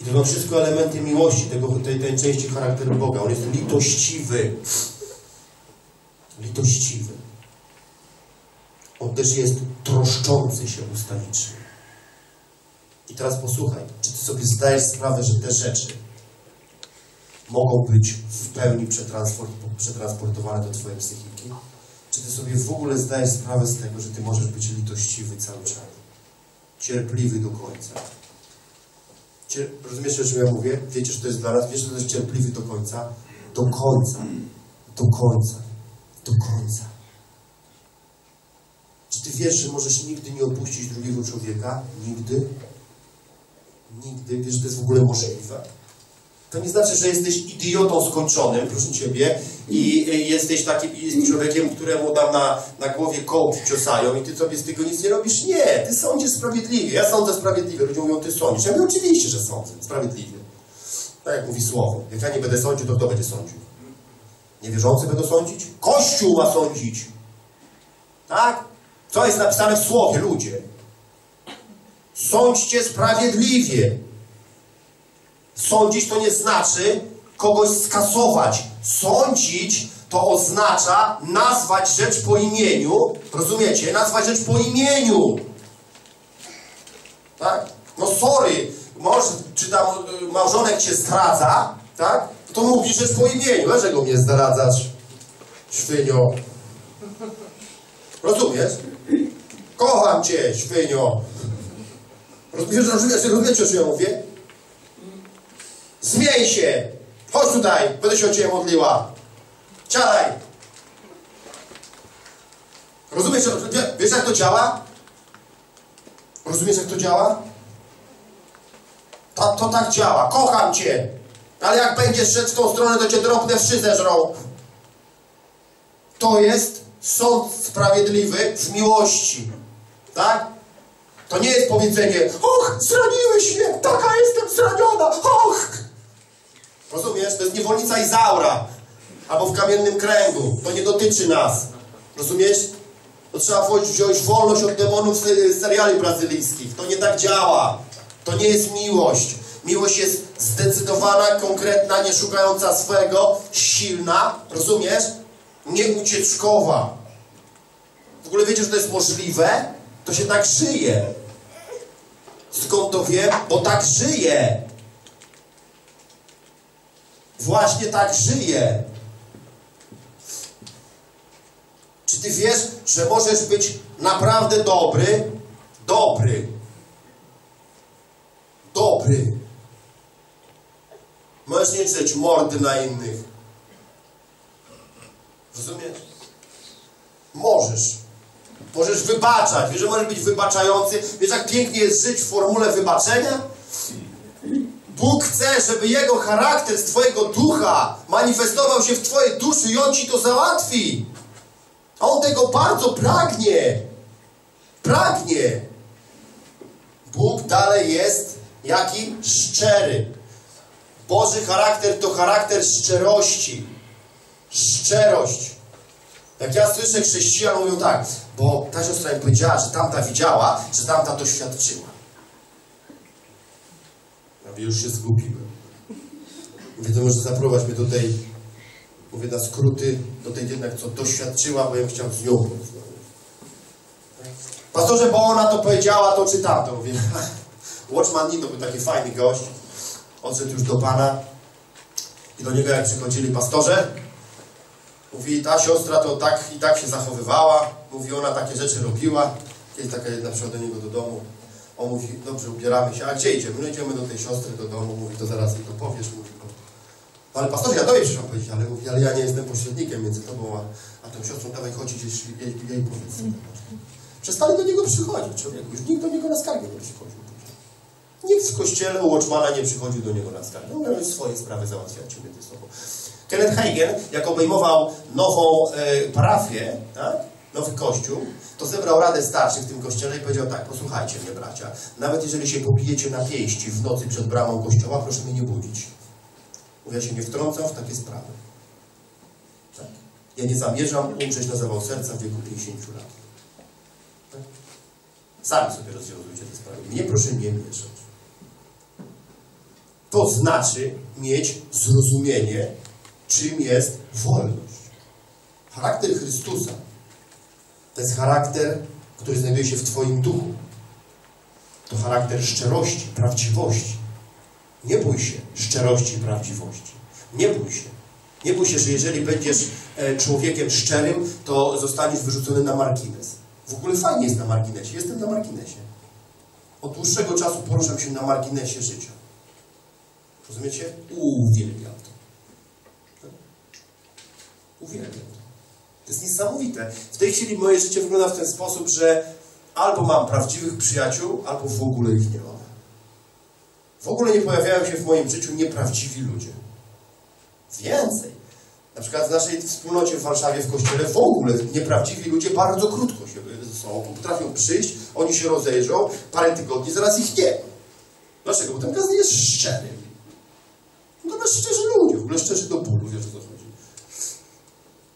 I to są wszystko elementy miłości, tego, tej, tej części charakteru Boga. On jest litościwy. Litościwy. On też jest troszczący się ustawicznie. I teraz posłuchaj, czy ty sobie zdajesz sprawę, że te rzeczy mogą być w pełni przetransport, przetransportowane do twojej psychiki? Czy ty sobie w ogóle zdajesz sprawę z tego, że ty możesz być litościwy cały czas? Cierpliwy do końca. Rozumiesz, o czym ja mówię? Wiecie, że to jest dla nas? Wiesz, że to jest cierpliwy do końca? Do końca. Do końca. Do końca. Czy ty wiesz, że możesz nigdy nie opuścić drugiego człowieka? Nigdy? Nigdy. Wiesz, że to jest w ogóle możliwe? To nie znaczy, że jesteś idiotą skończonym, proszę Ciebie, i y, jesteś takim człowiekiem, któremu tam na, na głowie kołki ciosają i Ty sobie z tego nic nie robisz. Nie, Ty sądzisz sprawiedliwie. Ja sądzę sprawiedliwie. Ludzie mówią, Ty sądzisz. Ja mówię, oczywiście, że sądzę. Sprawiedliwie. Tak jak mówi słowo. Jak ja nie będę sądził, to kto będzie sądził? Niewierzący będą sądzić? Kościół ma sądzić. Tak? Co jest napisane w słowie, ludzie? Sądźcie sprawiedliwie. Sądzić to nie znaczy kogoś skasować. Sądzić to oznacza nazwać rzecz po imieniu. Rozumiecie? Nazwać rzecz po imieniu. Tak? No sorry, mąż czy tam y, małżonek cię zdradza, tak? To mówi rzecz po imieniu. Dlaczego mnie zdradzasz, świnio? Rozumiesz? Kocham cię, świnio. Rozumiesz, rozumiesz, rozumiecie, o czym ja mówię? Zmień się! Chodź tutaj, będę się o Ciebie modliła. Siadaj! Rozumiesz, wie- wiesz jak to działa? Rozumiesz jak to działa? To, to tak działa. Kocham Cię. Ale jak będziesz szedł w tą stronę, to Cię drobne wszy zeżrą. To jest sąd sprawiedliwy w miłości. Tak? To nie jest powiedzenie, och, zraniłeś mnie, taka jestem zraniona, och! Rozumiesz? To jest niewolnica Izaura. Albo w kamiennym kręgu. To nie dotyczy nas. Rozumiesz? To trzeba wziąć- wolność od demonów z seriali brazylijskich. To nie tak działa. To nie jest miłość. Miłość jest zdecydowana, konkretna, nie szukająca swego, silna. Rozumiesz? Nie ucieczkowa. W ogóle wiecie, że to jest możliwe? To się tak żyje. Skąd to wiem? Bo tak żyje. Właśnie tak żyje. Czy ty wiesz, że możesz być naprawdę dobry? Dobry. Dobry. Możesz nie drzeć mordy na innych. Rozumiesz? Możesz. Możesz wybaczać. Wiesz, że możesz być wybaczający. Wiesz, jak pięknie jest żyć w formule wybaczenia? Bóg chce, żeby Jego charakter z Twojego ducha manifestował się w Twojej duszy i On Ci to załatwi. A On tego bardzo pragnie. Pragnie. Bóg dalej jest jaki? Szczery. Boży charakter to charakter szczerości. Szczerość. Jak ja słyszę chrześcijan mówią tak, bo ta siostra mi powiedziała, że tamta widziała, że tamta doświadczyła. Ja mówię, już się zgubiłem. Mówię, to może zaprowadź mnie do tej, mówię na skróty, do tej jednak, co doświadczyła, bo ja chciał z nią. Pastorze, bo ona to powiedziała, to czy tamto. Mówię, (laughs) Watchman to był taki fajny gość. Odszedł już do Pana i do niego jak przychodzili pastorze, mówi, ta siostra to tak i tak się zachowywała, mówi, ona takie rzeczy robiła. Kiedyś taka jedna przyszła do niego do domu, on mówi, dobrze, ubieramy się, a gdzie idziemy? No idziemy do tej siostry do domu, mówi, to zaraz jej to powiesz, mówi, no. ale pastorze, ja tobie przyszłam powiedzieć, ale mówi, ale ja nie jestem pośrednikiem między tobą a, a tą siostrą, dawaj chodzić jej, jej, jej powiedz. Przestali do niego przychodzić, człowieku, już nikt do niego na skargę nie przychodził. Nikt w kościele u Watchmana nie przychodził do niego na skargę. On miał swoje sprawy załatwiać między sobą. Kenneth Hagin, jak obejmował nową e, parafię, tak? Nowy kościół, to zebrał radę starszych w tym kościele i powiedział tak, posłuchajcie mnie bracia, nawet jeżeli się pobijecie na pięści w nocy przed bramą kościoła, proszę mnie nie budzić. Mówię, ja się nie wtrącam w takie sprawy. Tak? Ja nie zamierzam umrzeć na zawał serca w wieku 50 lat. Tak? Sami sobie rozwiązujcie te sprawy. Mnie proszę nie mieszać. To znaczy mieć zrozumienie, czym jest wolność. Charakter Chrystusa to jest charakter, który znajduje się w Twoim duchu. To charakter szczerości, prawdziwości. Nie bój się szczerości i prawdziwości. Nie bój się. Nie bój się, że jeżeli będziesz e, człowiekiem szczerym, to zostaniesz wyrzucony na margines. W ogóle fajnie jest na marginesie. Jestem na marginesie. Od dłuższego czasu poruszam się na marginesie życia. Rozumiecie? Uwielbiam to. Uwielbiam to. To jest niesamowite. W tej chwili moje życie wygląda w ten sposób, że albo mam prawdziwych przyjaciół, albo w ogóle ich nie mam. W ogóle nie pojawiają się w moim życiu nieprawdziwi ludzie. Więcej. Na przykład w naszej wspólnocie w Warszawie, w kościele, w ogóle nieprawdziwi ludzie bardzo krótko się są. Potrafią przyjść, oni się rozejrzą, parę tygodni, zaraz ich nie. Dlaczego? Bo ten nie jest szczery. No to szczerzy ludzie, w ogóle szczerzy do bólu, wiesz o co chodzi.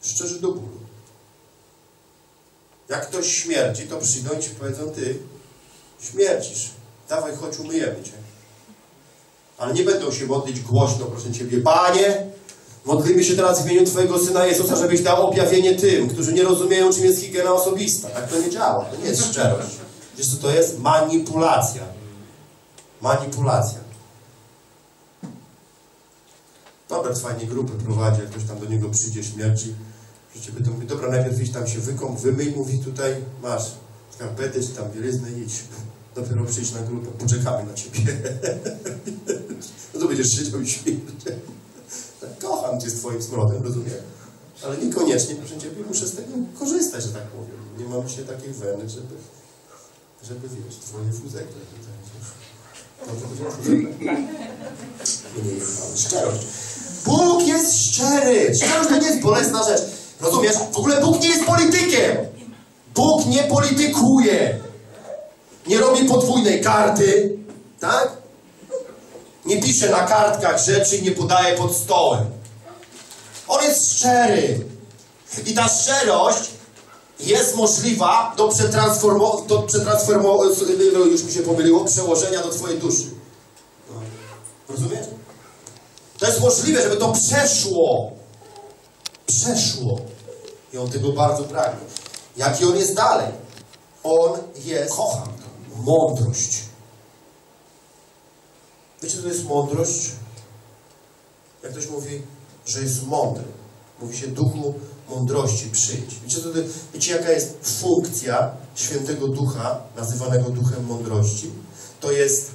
Szczerzy do bólu. Jak ktoś śmierdzi, to przyjdą i powiedzą, ty śmierdzisz, dawaj, chodź, umyjemy cię. Ale nie będą się modlić głośno, proszę Ciebie, Panie, modlimy się teraz w imieniu Twojego Syna Jezusa, żebyś dał objawienie tym, którzy nie rozumieją, czym jest higiena osobista. Tak to nie działa, to nie jest szczerość. Wiesz co to jest? Manipulacja. Manipulacja. Robert fajnie grupy prowadzi, jak ktoś tam do niego przyjdzie, śmierci. Że ciebie to mówi, dobra, najpierw idź tam się wykąp, wymyj, mówi tutaj, masz skarpety czy tam bieliznę, idź. Dopiero przyjdź na grupę, poczekamy na ciebie. no to będziesz siedział i. Tak, kocham cię z twoim smrodem, rozumiem. Ale niekoniecznie, proszę ciebie, muszę z tego korzystać, że tak powiem. Nie mam się takiej weny, żeby, żeby wiesz, twoje powiedziałem fuzekle? Nie, nie, szczerość. Bóg jest szczery. Szczerość to nie jest bolesna rzecz. Rozumiesz? W ogóle Bóg nie jest politykiem. Bóg nie politykuje. Nie robi podwójnej karty. Tak? Nie pisze na kartkach rzeczy i nie podaje pod stołem. On jest szczery. I ta szczerość jest możliwa do przetransformowania, do przetransformo już mi się pomyliło, przełożenia do twojej duszy. No. Rozumiesz? To jest możliwe, żeby to przeszło. Przeszło. I on tego bardzo pragnie. Jaki on jest dalej? On jest, kocham mądrość. Wiecie, co to jest mądrość? Jak ktoś mówi, że jest mądry, mówi się duchu mądrości przyjdź. Wiecie, to, wiecie, jaka jest funkcja świętego ducha, nazywanego duchem mądrości? To jest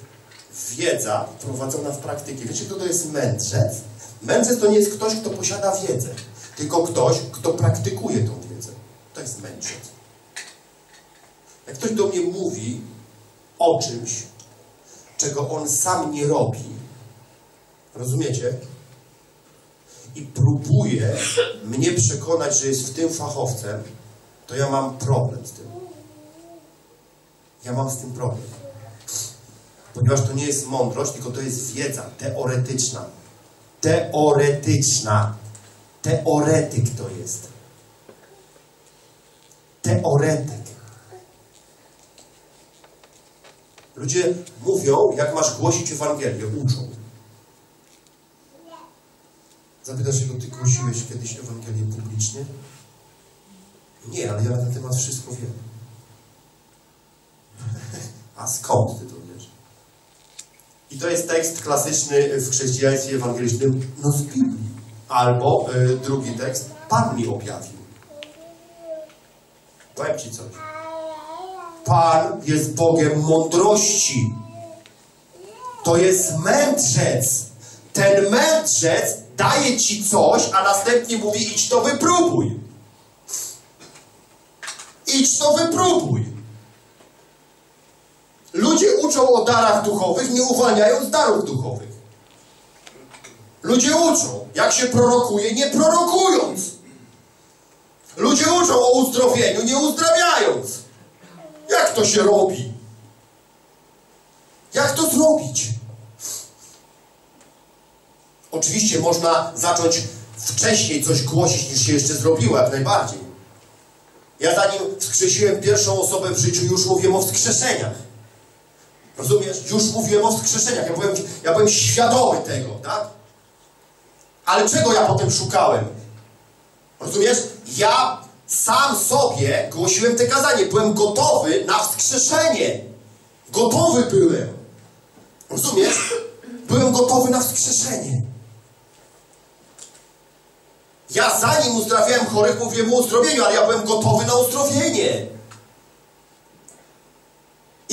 wiedza wprowadzona w praktykę. Wiecie, kto to jest mędrzec? Mędrzec to nie jest ktoś, kto posiada wiedzę, tylko ktoś, kto praktykuje tą wiedzę. To jest mędrzec. Jak ktoś do mnie mówi o czymś, czego on sam nie robi, rozumiecie? I próbuje mnie przekonać, że jest w tym fachowcem, to ja mam problem z tym. Ja mam z tym problem. Ponieważ to nie jest mądrość, tylko to jest wiedza teoretyczna. Teoretyczna. Teoretyk to jest. Teoretyk. Ludzie mówią, jak masz głosić Ewangelię, uczą. Zapytasz się ty głosiłeś kiedyś Ewangelię publicznie? Nie, ale ja na ten temat wszystko wiem. (laughs) A skąd ty to wiesz? I to jest tekst klasyczny w chrześcijaństwie ewangelicznym, no z Biblii. Albo y, drugi tekst, Pan mi objawił. Powiem Ci coś. Pan jest Bogiem mądrości. To jest mędrzec. Ten mędrzec daje Ci coś, a następnie mówi idź to wypróbuj. Idź to wypróbuj. Ludzie uczą o darach duchowych, nie uwalniając darów duchowych. Ludzie uczą, jak się prorokuje, nie prorokując. Ludzie uczą o uzdrowieniu, nie uzdrawiając. Jak to się robi? Jak to zrobić? Oczywiście można zacząć wcześniej coś głosić, niż się jeszcze zrobiło, jak najbardziej. Ja zanim wskrzesiłem pierwszą osobę w życiu, już mówiłem o wskrzeszeniach. Rozumiesz? Już mówiłem o wskrzeszeniach. Ja byłem, ja byłem świadomy tego, tak? Ale czego ja potem szukałem? Rozumiesz? Ja sam sobie głosiłem te kazanie. Byłem gotowy na wskrzeszenie. Gotowy byłem. Rozumiesz? Byłem gotowy na wskrzeszenie. Ja zanim uzdrawiałem chorych, mówiłem o uzdrowieniu, ale ja byłem gotowy na uzdrowienie.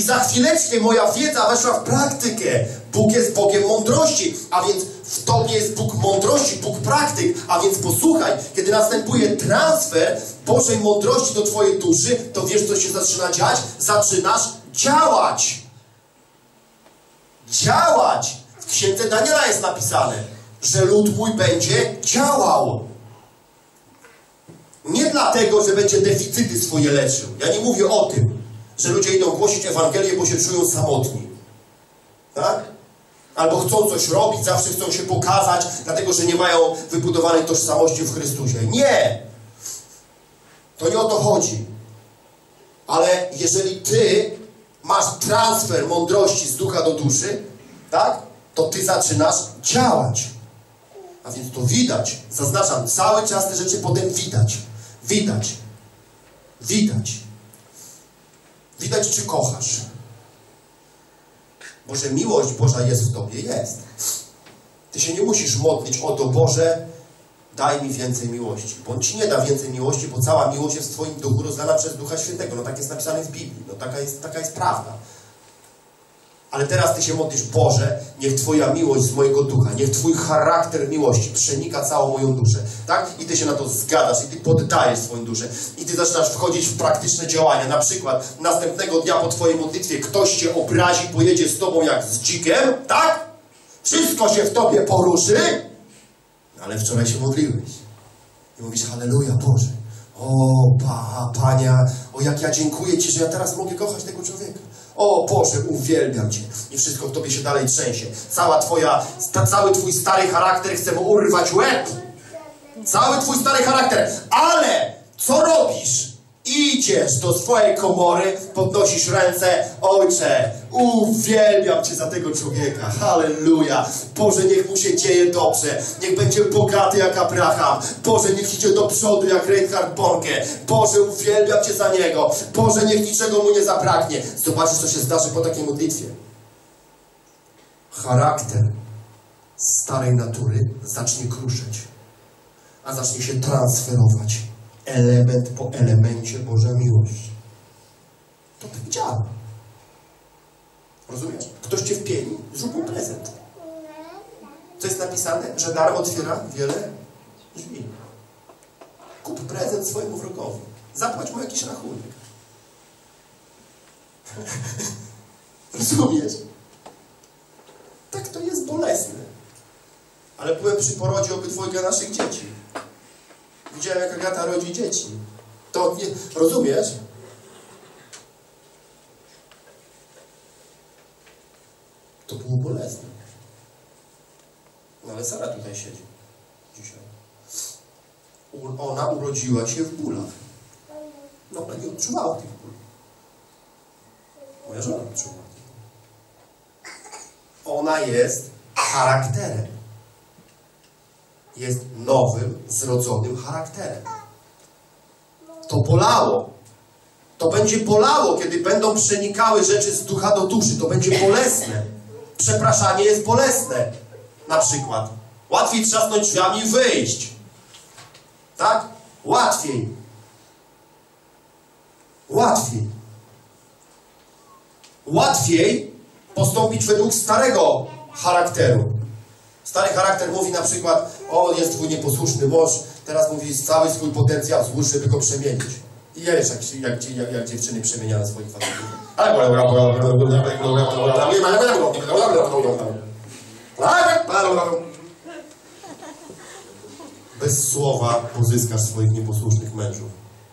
I za chwileczkę moja wiedza weszła w praktykę. Bóg jest Bogiem mądrości, a więc w Tobie jest Bóg mądrości, Bóg praktyk. A więc posłuchaj, kiedy następuje transfer Bożej mądrości do Twojej duszy, to wiesz, co się zaczyna dziać? Zaczynasz działać. Działać. W księdze Daniela jest napisane, że lud mój będzie działał. Nie dlatego, że będzie deficyty swoje leczył. Ja nie mówię o tym, że ludzie idą głosić Ewangelię, bo się czują samotni. Tak? Albo chcą coś robić, zawsze chcą się pokazać, dlatego że nie mają wybudowanej tożsamości w Chrystusie. Nie! To nie o to chodzi. Ale jeżeli ty masz transfer mądrości z ducha do duszy, tak? To ty zaczynasz działać. A więc to widać. Zaznaczam, cały czas te rzeczy potem widać. Widać. Widać. Widać, czy kochasz. Bo że miłość Boża jest w Tobie, jest. Ty się nie musisz modlić o to, Boże, daj mi więcej miłości. Bo On Ci nie da więcej miłości, bo cała miłość jest w Twoim duchu rozdana przez Ducha Świętego. No tak jest napisane w Biblii. No taka jest, taka jest prawda. Ale teraz Ty się modlisz, Boże, niech Twoja miłość z mojego ducha, niech Twój charakter miłości przenika całą moją duszę, tak? I Ty się na to zgadzasz, i Ty poddajesz swoją duszę, i Ty zaczynasz wchodzić w praktyczne działania. Na przykład następnego dnia po Twojej modlitwie ktoś Cię obrazi, pojedzie z Tobą jak z dzikiem, tak? Wszystko się w Tobie poruszy, ale wczoraj się modliłeś. I mówisz, halleluja, Boże. O, pa, Pania, o jak ja dziękuję Ci, że ja teraz mogę kochać tego człowieka. O Boże, uwielbiam Cię. I wszystko w Tobie się dalej trzęsie. Cała Twoja, cały Twój stary charakter chce mu urwać łeb. Cały Twój stary charakter. Ale co robisz? Idziesz do swojej komory, podnosisz ręce. Ojcze, uwielbiam Cię za tego człowieka. Halleluja. Boże, niech mu się dzieje dobrze. Niech będzie bogaty jak Abraham. Boże, niech idzie do przodu jak Reinhard Bonke. Boże, uwielbiam Cię za niego. Boże, niech niczego mu nie zabraknie. Zobaczysz, co się zdarzy po takiej modlitwie. Charakter starej natury zacznie kruszeć, a zacznie się transferować element po elemencie Boża miłość. To tak działa. Rozumiesz? Ktoś cię wpieni, zrób mu prezent. Co jest napisane? Że dar otwiera wiele drzwi. Kup prezent swojemu wrogowi. Zapłać mu jakiś rachunek. (laughs) Rozumiesz? Tak to jest bolesne. Ale byłem przy porodzie obydwojga naszych dzieci. Widziałem, jak Agata rodzi dzieci. To nie, rozumiesz? To było bolesne. No ale Sara tutaj siedzi dzisiaj. Ona urodziła się w bólach. No ona nie odczuwała tych ból. Moja żona odczuwała. Ona jest charakterem jest nowym, zrodzonym charakterem. To bolało. To będzie bolało, kiedy będą przenikały rzeczy z ducha do duszy. To będzie bolesne. Przepraszanie jest bolesne. Na przykład. Łatwiej trzasnąć drzwiami i wyjść. Tak? Łatwiej. Łatwiej. Łatwiej postąpić według starego charakteru. Stary charakter mówi na przykład, o jest twój nieposłuszny mąż, teraz mówi cały swój potencjał złóż, żeby go przemienić. I wiesz, jak, jak, jak, jak dziewczyny przemieniają swoich facetów. Bez słowa pozyskasz swoich nieposłusznych mężów.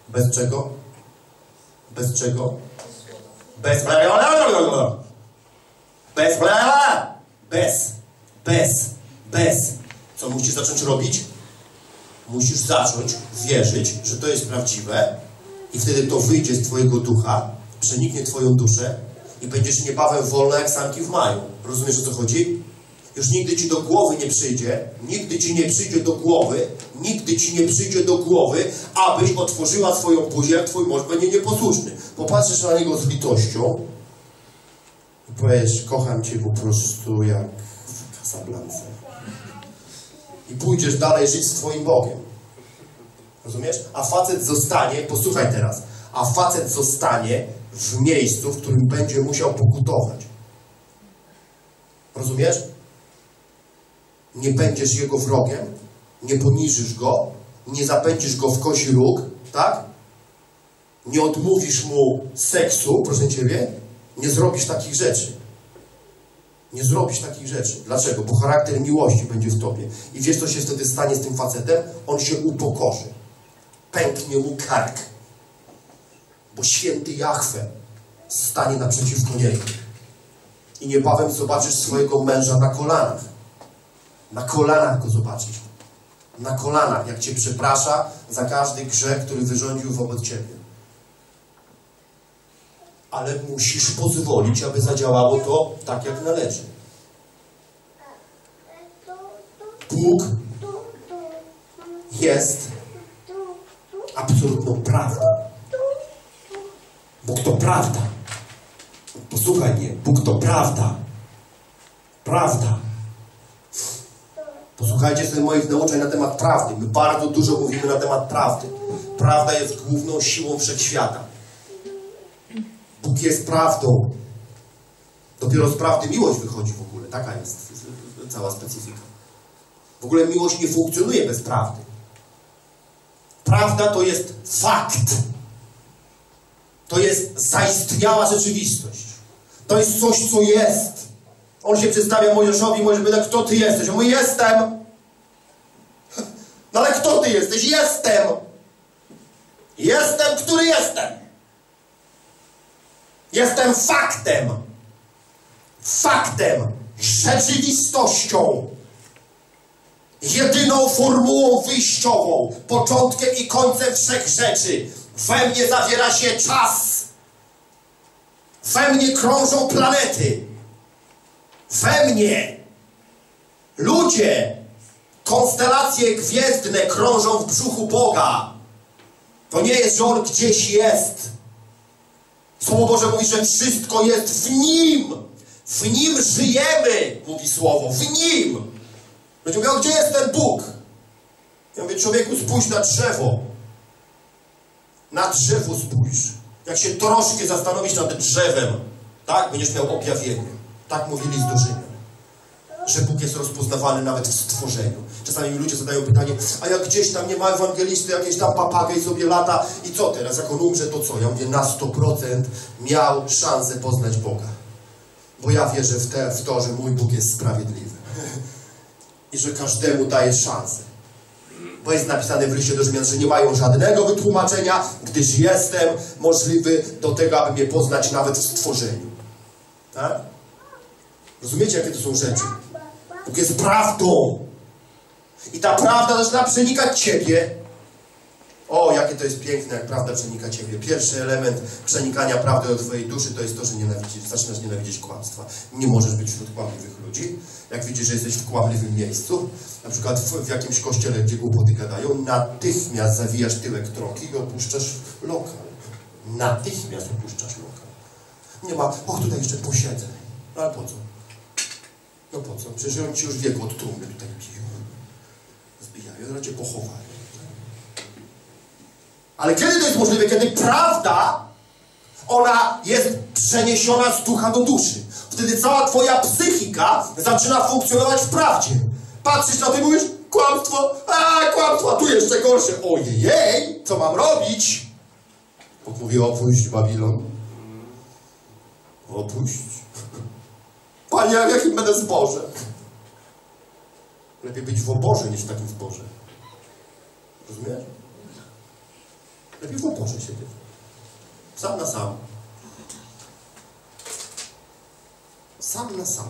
Bez czego? Bez czego? Bez... Bez... Bez... Bez bez. Co musisz zacząć robić? Musisz zacząć wierzyć, że to jest prawdziwe i wtedy to wyjdzie z Twojego ducha, przeniknie Twoją duszę i będziesz niebawem wolna jak sanki w maju. Rozumiesz o co chodzi? Już nigdy Ci do głowy nie przyjdzie, nigdy Ci nie przyjdzie do głowy, nigdy Ci nie przyjdzie do głowy, abyś otworzyła swoją buzię, jak Twój mąż będzie nieposłuszny. Popatrzysz na niego z litością i powiesz, kocham Cię po prostu jak w i pójdziesz dalej żyć z Twoim Bogiem. Rozumiesz? A facet zostanie, posłuchaj teraz, a facet zostanie w miejscu, w którym będzie musiał pokutować. Rozumiesz? Nie będziesz jego wrogiem, nie poniżysz go, nie zapędzisz go w kozi róg, tak? Nie odmówisz mu seksu, proszę Ciebie, nie zrobisz takich rzeczy. Nie zrobisz takich rzeczy. Dlaczego? Bo charakter miłości będzie w Tobie. I wiesz, co się wtedy stanie z tym facetem? On się upokorzy. Pęknie mu kark. Bo święty Jachwę stanie naprzeciwko niego. I niebawem zobaczysz swojego męża na kolanach. Na kolanach go zobaczysz. Na kolanach, jak Cię przeprasza za każdy grzech, który wyrządził wobec Ciebie. Ale musisz pozwolić, aby zadziałało to tak, jak należy. Bóg jest absolutną prawdą. Bóg to prawda. Posłuchaj mnie, Bóg to prawda. Prawda. Posłuchajcie sobie moich nauczeń na temat prawdy. My bardzo dużo mówimy na temat prawdy. Prawda jest główną siłą wszechświata. Bóg jest prawdą. Dopiero z prawdy miłość wychodzi w ogóle. Taka jest cała specyfika. W ogóle miłość nie funkcjonuje bez prawdy. Prawda to jest fakt. To jest zaistniała rzeczywistość. To jest coś, co jest. On się przedstawia Mojżeszowi, Mojżesz pyta, kto ty jesteś? On mówi, jestem. (laughs) No ale kto ty jesteś? Jestem. Jestem, który jestem. Jestem faktem. Faktem. Rzeczywistością. Jedyną formułą wyjściową, początkiem i końcem wszech rzeczy. We mnie zawiera się czas. We mnie krążą planety. We mnie ludzie, konstelacje gwiezdne krążą w brzuchu Boga. To nie jest, że On gdzieś jest. Słowo Boże mówi, że wszystko jest w Nim. W Nim żyjemy, mówi Słowo. W Nim. Będzie mówił, gdzie jest ten Bóg? Ja mówię, człowieku, spójrz na drzewo. Na drzewo spójrz. Jak się troszkę zastanowić nad drzewem, tak? Będziesz miał objawienie. Tak mówili z Rzymian. Że Bóg jest rozpoznawany nawet w stworzeniu. Czasami ludzie zadają pytanie, a jak gdzieś tam nie ma ewangelisty, jakiś tam papagej sobie lata i co teraz? Jak on umrze, to co? Ja mówię, na 100% miał szansę poznać Boga. Bo ja wierzę w, te, w to, że mój Bóg jest sprawiedliwy. (laughs) I że każdemu daje szansę. Bo jest napisane w liście do Rzymian, że nie mają żadnego wytłumaczenia, gdyż jestem możliwy do tego, aby mnie poznać nawet w stworzeniu. Tak? Rozumiecie, jakie to są rzeczy? Bóg jest prawdą. I ta prawda zaczyna przenikać Ciebie. O, jakie to jest piękne, jak prawda przenika Ciebie. Pierwszy element przenikania prawdy do Twojej duszy to jest to, że nienawidzisz, zaczynasz nienawidzieć kłamstwa. Nie możesz być wśród kłamliwych ludzi. Jak widzisz, że jesteś w kłamliwym miejscu, na przykład w, w jakimś kościele, gdzie głupoty gadają, natychmiast zawijasz tyłek troki i opuszczasz lokal. Natychmiast opuszczasz lokal. Nie ma, och, tutaj jeszcze posiedzę. No ale po co? No po co? Przecież on ci już wieku od trumny tutaj biją. Zbijają, zaraz cię pochowają. Ale kiedy to jest możliwe? Kiedy prawda, ona jest przeniesiona z ducha do duszy. Wtedy cała twoja psychika zaczyna funkcjonować w prawdzie. Patrzysz na to i mówisz, kłamstwo, a kłamstwo, a tu jeszcze gorsze. Ojej, co mam robić? Bóg mówi, opuść Babilon. Opuść. (laughs) Panie, w jakim będę zboże? Lepiej być w oborze niż w takim zboże. Rozumiesz? Lepiej w oborze siedzieć. Sam na sam. Sam na sam.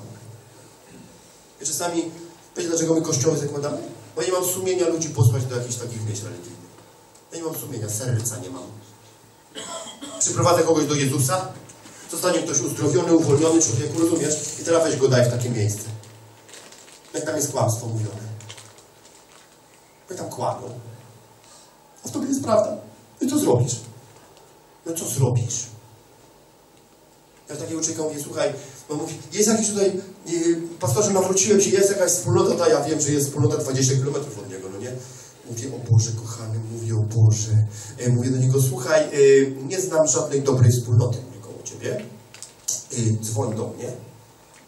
I czasami, wiecie dlaczego my kościoły zakładamy? Bo nie mam sumienia ludzi posłać do jakichś takich miejsc religijnych. Ja nie mam sumienia, serca nie mam. Przyprowadzę kogoś do Jezusa, zostanie ktoś uzdrowiony, uwolniony, człowieku, rozumiesz? I teraz weź go daj w takie miejsce. Jak tam jest kłamstwo mówione. Jak tam kłamią. A w tobie jest prawda. I co zrobisz? No co zrobisz? Ja takiego człowieka mówię, słuchaj, no mówi, jest jakiś tutaj, yy, pastorze, nawróciłem się, jest jakaś wspólnota, to ja wiem, że jest wspólnota 20 km od niego, no nie? Mówię o Boże, kochany, mówię o Boże. E, mówię do niego, słuchaj, e, nie znam żadnej dobrej wspólnoty mówię, koło ciebie. E, dzwoń do mnie.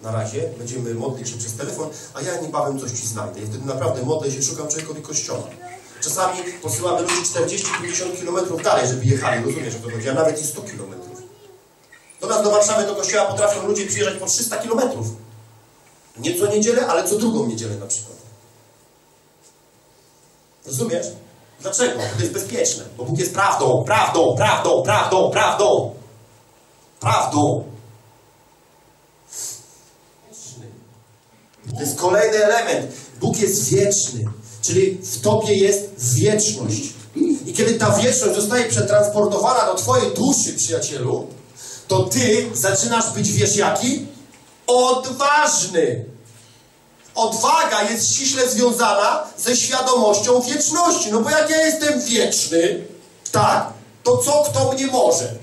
Na razie będziemy modlić się przez telefon, a ja niebawem coś ci znajdę. I wtedy naprawdę modlę się, szukam człowiekowi kościoła. Czasami posyłamy ludzi 40-50 kilometrów dalej, żeby jechali, rozumiesz o to chodzi, a nawet i 100 kilometrów. Do nas do Warszawy, do kościoła potrafią ludzie przyjeżdżać po 300 kilometrów. Nie co niedzielę, ale co drugą niedzielę na przykład. Rozumiesz? Dlaczego? To jest bezpieczne. Bo Bóg jest prawdą, prawdą, prawdą, prawdą, prawdą. Prawdą. To jest kolejny element. Bóg jest wieczny. Czyli w Tobie jest wieczność. I kiedy ta wieczność zostaje przetransportowana do Twojej duszy, przyjacielu, to Ty zaczynasz być, wiesz jaki? Odważny. Odwaga jest ściśle związana ze świadomością wieczności. No bo jak ja jestem wieczny, tak, to co kto mnie może?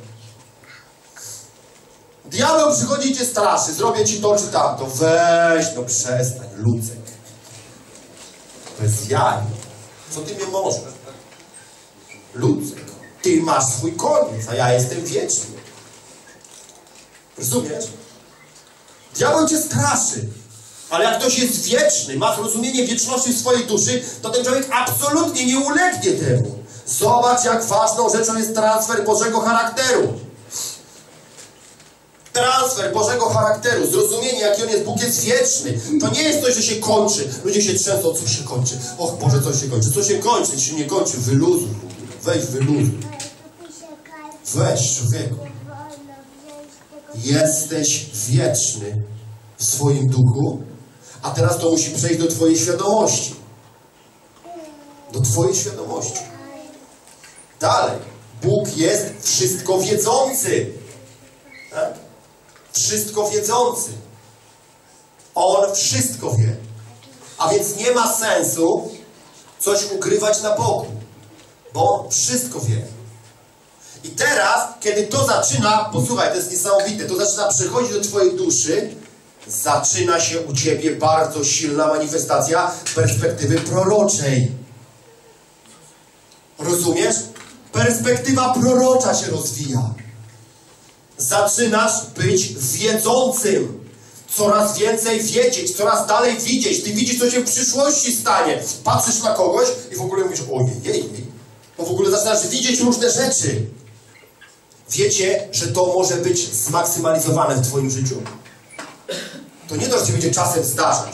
Diabeł przychodzi cię straszy, zrobię ci to czy tamto. Weź, no przestań, Lucek. To jest jaj. Co ty mnie możesz? Lucek, ty masz swój koniec, a ja jestem wieczny. Rozumiesz? Diabeł cię straszy. Ale jak ktoś jest wieczny, ma zrozumienie wieczności w swojej duszy, to ten człowiek absolutnie nie ulegnie temu. Zobacz, jak ważną rzeczą jest transfer Bożego charakteru. Transfer Bożego charakteru, zrozumienie, jaki On jest, Bóg jest wieczny. To nie jest coś, że się kończy. Ludzie się trzęsą, co się kończy. Och Boże, co się kończy. Co się kończy? To się nie kończy. Wyluzuj. Weź wyluzuj. Weź, człowieku. Jesteś wieczny w swoim duchu, a teraz to musi przejść do Twojej świadomości. Do Twojej świadomości. Dalej. Bóg jest wszystko wiedzący. Tak? Wszystko wiedzący. On wszystko wie. A więc nie ma sensu coś ukrywać na boku, bo on wszystko wie. I teraz, kiedy to zaczyna, posłuchaj, to jest niesamowite, to zaczyna przechodzić do Twojej duszy, zaczyna się u Ciebie bardzo silna manifestacja perspektywy proroczej. Rozumiesz? Perspektywa prorocza się rozwija. Zaczynasz być wiedzącym. Coraz więcej wiedzieć, coraz dalej widzieć. Ty widzisz, co się w przyszłości stanie. Patrzysz na kogoś i w ogóle mówisz, ojej, jej, bo w ogóle zaczynasz widzieć różne rzeczy. Wiecie, że to może być zmaksymalizowane w Twoim życiu? To nie to, że się będzie czasem zdarzać.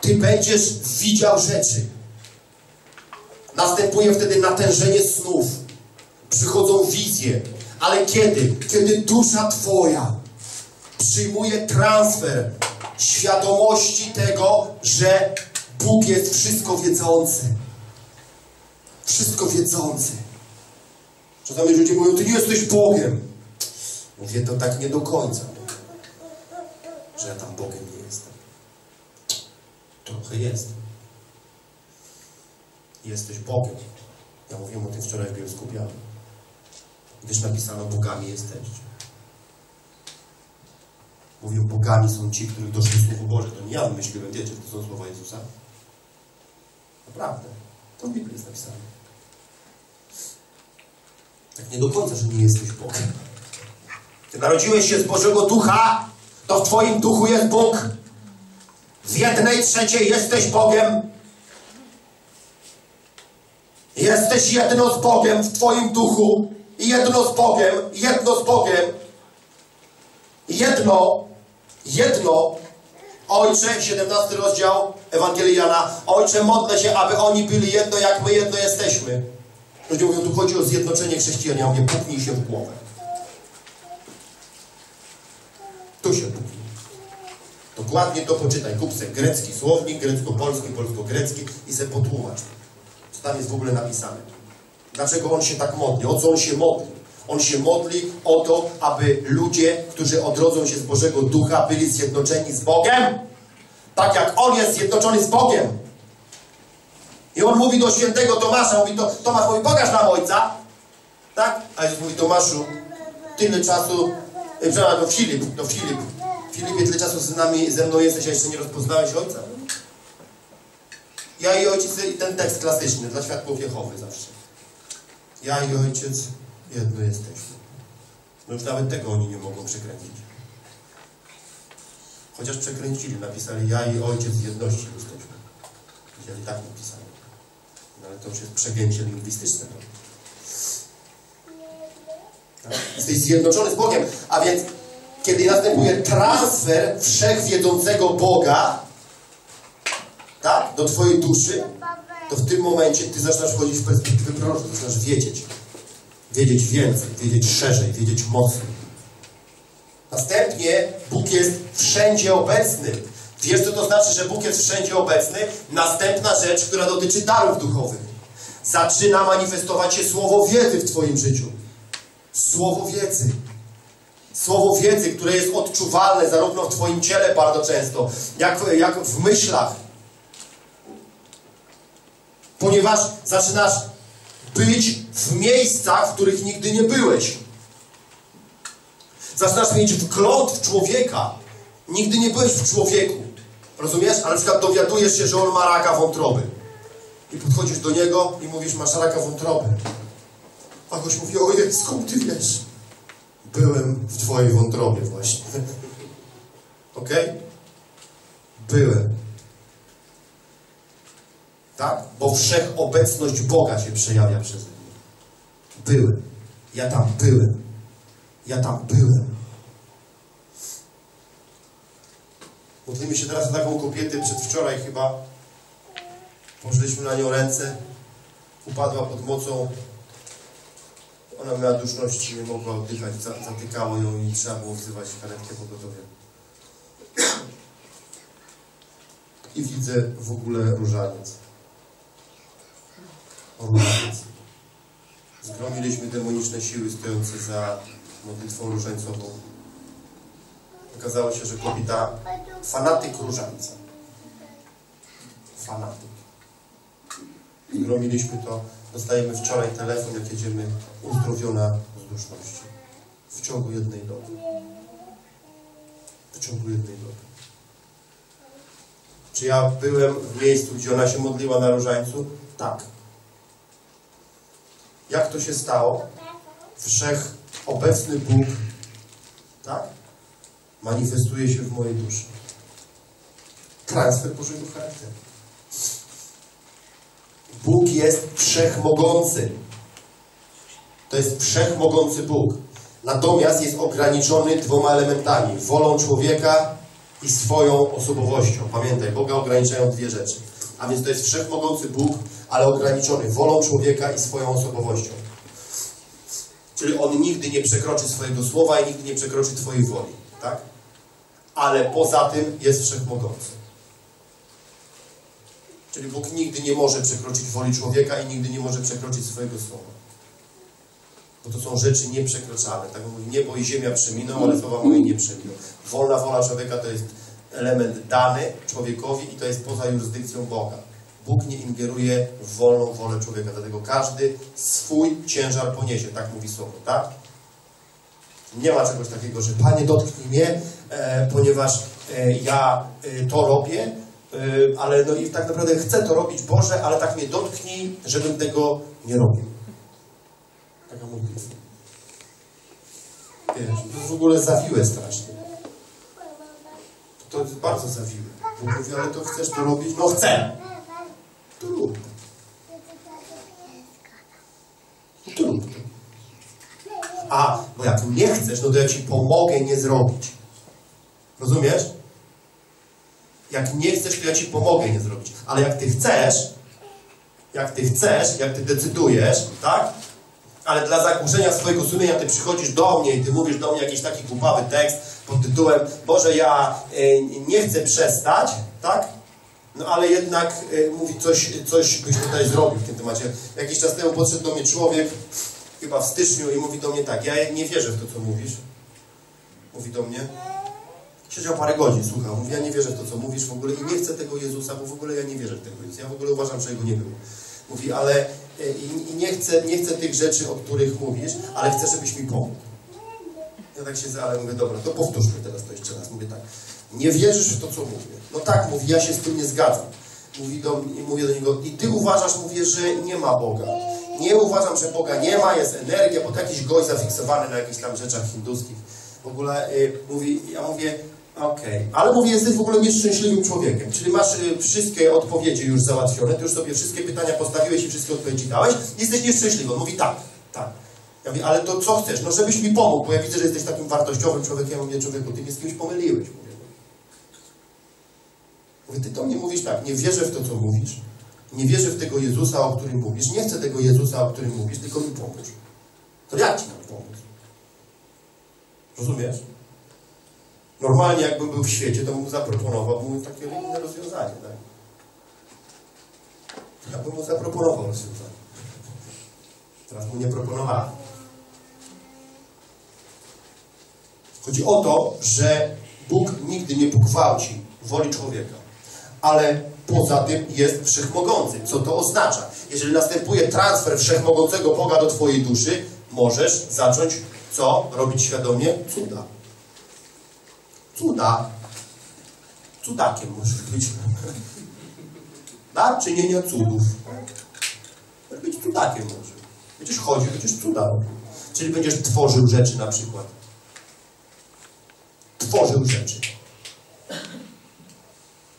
Ty będziesz widział rzeczy. Następuje wtedy natężenie snów. Przychodzą wizje. Ale kiedy? Kiedy dusza Twoja przyjmuje transfer świadomości tego, że Bóg jest wszystko wiedzący. Wszystko wiedzący. Czasami ludzie mówią, ty nie jesteś Bogiem. Mówię, to tak nie do końca. Że ja tam Bogiem nie jestem. Trochę jestem. Jesteś Bogiem. Ja mówiłem o tym wczoraj w Bielsku Białym. Gdyż napisano, Bogami jesteście. Mówię, Bogami są ci, których doszło Słowo Boże. To nie ja wymyśliłem, wiecie, to są słowa Jezusa. Naprawdę. To w Biblii jest napisane. Tak nie do końca, że nie jesteś Bogiem. Ty narodziłeś się z Bożego Ducha, to w Twoim duchu jest Bóg. W jednej trzeciej jesteś Bogiem. Jesteś jedno z Bogiem w Twoim duchu. Jedno z Bogiem, jedno z Bogiem. Jedno, jedno. Ojcze, 17 rozdział Ewangelii Jana. Ojcze, modlę się, aby oni byli jedno, jak my jedno jesteśmy. Ludzie mówią, tu chodzi o zjednoczenie chrześcijan. Ja mówię, puknij się w głowę. Tu się puknij. Dokładnie to poczytaj. Kup grecki słownik, grecko-polski, polsko-grecki i se potłumacz. Co tam jest w ogóle napisane. Dlaczego on się tak modli? O co on się modli? On się modli o to, aby ludzie, którzy odrodzą się z Bożego Ducha, byli zjednoczeni z Bogiem. Tak jak on jest zjednoczony z Bogiem. I on mówi do świętego Tomasza, mówi to, Tomasz mówi, pokaż nam Ojca. Tak? A Jezus mówi, Tomaszu, tyle czasu, e, przepraszam, to Filip, to Filip. Filipie, tyle czasu z nami, ze mną jesteś, a jeszcze nie rozpoznałeś Ojca. Ja i ojciec, i ten tekst klasyczny dla świadków Jehowy zawsze. Ja i ojciec jedno jesteśmy. No już nawet tego oni nie mogą przekręcić. Chociaż przekręcili, napisali ja i ojciec z jedności jesteśmy. Widzieli tak napisali. No ale to już jest przegięcie lingwistyczne. Tak? Jesteś zjednoczony z Bogiem, a więc kiedy następuje transfer wszechwiedzącego Boga tak, do Twojej duszy, to w tym momencie Ty zaczynasz wchodzić w perspektywę proroczą, zaczynasz wiedzieć. Wiedzieć więcej, wiedzieć szerzej, wiedzieć mocniej. Następnie Bóg jest wszędzie obecny. Wiesz, co to znaczy, że Bóg jest wszędzie obecny? Następna rzecz, która dotyczy darów duchowych. Zaczyna manifestować się słowo wiedzy w Twoim życiu. Słowo wiedzy. Słowo wiedzy, które jest odczuwalne zarówno w Twoim ciele bardzo często, jak, jak w myślach. Ponieważ zaczynasz być w miejscach, w których nigdy nie byłeś. Zaczynasz mieć wgląd w człowieka. Nigdy nie byłeś w człowieku. Rozumiesz? Ale na przykład dowiadujesz się, że on ma raka wątroby. I podchodzisz do niego i mówisz, masz raka wątroby. A gość mówi, ojej, skąd ty wiesz? Byłem w twojej wątrobie właśnie. (laughs) ok? Byłem. Tak? Bo wszechobecność Boga się przejawia przeze mnie. Byłem. Ja tam byłem. Ja tam byłem. Modlimy się teraz o taką kobietę przedwczoraj chyba. Położyliśmy na nią ręce. Upadła pod mocą. Ona miała duszności, nie mogła oddychać, zatykało ją i trzeba było wzywać karetkę pogotowia. I widzę w ogóle różaniec. Różaniec. Zgromiliśmy demoniczne siły stojące za modlitwą różańcową. Okazało się, że kobieta fanatyk różańca. Fanatyk. Gromiliśmy to. Dostajemy wczoraj telefon, jak jedziemy uzdrowiona z duszności. W ciągu jednej doby. W ciągu jednej doby. Czy ja byłem w miejscu, gdzie ona się modliła na różańcu? Tak. Jak to się stało? Wszechobecny Bóg, tak? Manifestuje się w mojej duszy. Transfer Bożego charakteru. Bóg jest wszechmogący. To jest wszechmogący Bóg. Natomiast jest ograniczony dwoma elementami: wolą człowieka i swoją osobowością. Pamiętaj, Boga ograniczają dwie rzeczy. A więc to jest wszechmogący Bóg, ale ograniczony wolą człowieka i swoją osobowością. Czyli on nigdy nie przekroczy swojego słowa i nigdy nie przekroczy Twojej woli. Tak? Ale poza tym jest wszechmogący. Czyli Bóg nigdy nie może przekroczyć woli człowieka i nigdy nie może przekroczyć swojego słowa. Bo to są rzeczy nieprzekroczalne. Tak mówi, niebo i ziemia przeminą, ale słowa moje nie przeminą. Wolna wola człowieka to jest element dany człowiekowi i to jest poza jurysdykcją Boga. Bóg nie ingeruje w wolną wolę człowieka, dlatego każdy swój ciężar poniesie, tak mówi słowo, tak? Nie ma czegoś takiego, że Panie dotknij mnie, e, ponieważ e, ja e, to robię, e, ale no i tak naprawdę chcę to robić, Boże, ale tak mnie dotknij, żebym tego nie robił. Taka modlitwa. Wiesz, to w ogóle zawiłe strasznie. To jest bardzo zawiłe. Bo mówi, ale to chcesz to robić? No chcę! Rób. A, bo jak nie chcesz, no to ja ci pomogę nie zrobić. Rozumiesz? Jak nie chcesz, to ja ci pomogę nie zrobić. Ale jak ty chcesz, jak ty chcesz, jak ty decydujesz, tak? Ale dla zagłuszenia swojego sumienia ty przychodzisz do mnie i ty mówisz do mnie jakiś taki głupawy tekst pod tytułem Boże, ja y, nie chcę przestać, tak? No ale jednak y, mówi coś, coś byś tutaj zrobił w tym temacie. Jakiś czas temu podszedł do mnie człowiek, chyba w styczniu i mówi do mnie tak, ja nie wierzę w to, co mówisz. Mówi do mnie. Siedział parę godzin, słuchał. Mówi, ja nie wierzę w to, co mówisz w ogóle i nie chcę tego Jezusa, bo w ogóle ja nie wierzę w tego Jezusa. Ja w ogóle uważam, że Jego nie było. Mówi, ale y, i nie, chcę, nie chcę tych rzeczy, o których mówisz, ale chcę, żebyś mi pomógł. Ja tak się ale mówię, dobra, to powtórzmy teraz to jeszcze raz. Mówię tak, nie wierzysz w to, co mówię. No tak, mówi, ja się z tym nie zgadzam. mówi do mnie, mówię do niego, i ty uważasz, mówię, że nie ma Boga. Nie uważam, że Boga nie ma, jest energia, bo to jakiś gość zafiksowany na jakichś tam rzeczach hinduskich. W ogóle y, mówi, ja mówię, okej, ale mówię, jesteś w ogóle nieszczęśliwym człowiekiem, czyli masz y, wszystkie odpowiedzi już załatwione, ty już sobie wszystkie pytania postawiłeś i wszystkie odpowiedzi dałeś, jesteś nieszczęśliwy. On mówi, tak, tak. Ja mówię, ale to co chcesz? No żebyś mi pomógł, bo ja widzę, że jesteś takim wartościowym człowiekiem. Mówię, człowieku, ty mnie z kimś pomyliłeś. Ty do mnie mówisz tak, nie wierzę w to, co mówisz. Nie wierzę w tego Jezusa, o którym mówisz. Nie chcę tego Jezusa, o którym mówisz, tylko mi pomóż. To jak ci mam pomóc? Rozumiesz? Normalnie jakbym był w świecie, to bym mu zaproponował mu takie inne rozwiązanie, tak? Ja bym mu zaproponował rozwiązanie. Teraz mu nie proponowałem. Chodzi o to, że Bóg nigdy nie pogwałci woli człowieka, ale poza tym jest wszechmogący. Co to oznacza? Jeżeli następuje transfer wszechmogącego Boga do Twojej duszy, możesz zacząć co? Robić świadomie? Cuda. Cuda. Cudakiem możesz być. (laughs) Na czynienie cudów. Możesz być cudakiem może. Będziesz chodził, będziesz cuda robił. Czyli będziesz tworzył rzeczy na przykład. Tworzył rzeczy.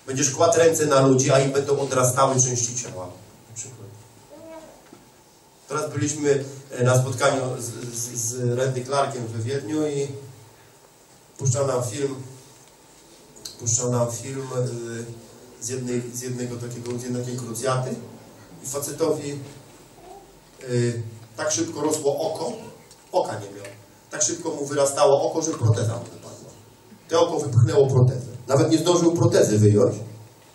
Będziesz kładł ręce na ludzi, a im będą odrastały części ciała. Na przykład. Teraz byliśmy e, na spotkaniu z, z, z Randy Clarkiem we Wiedniu i puszczał nam film puszczał nam film e, z, jednej, z jednego takiego, z jednej krucjaty i facetowi e, tak szybko rosło oko, oka nie miał. Tak szybko mu wyrastało oko, że proteza mu wypadła. Te oko wypchnęło protezę. Nawet nie zdążył protezy wyjąć,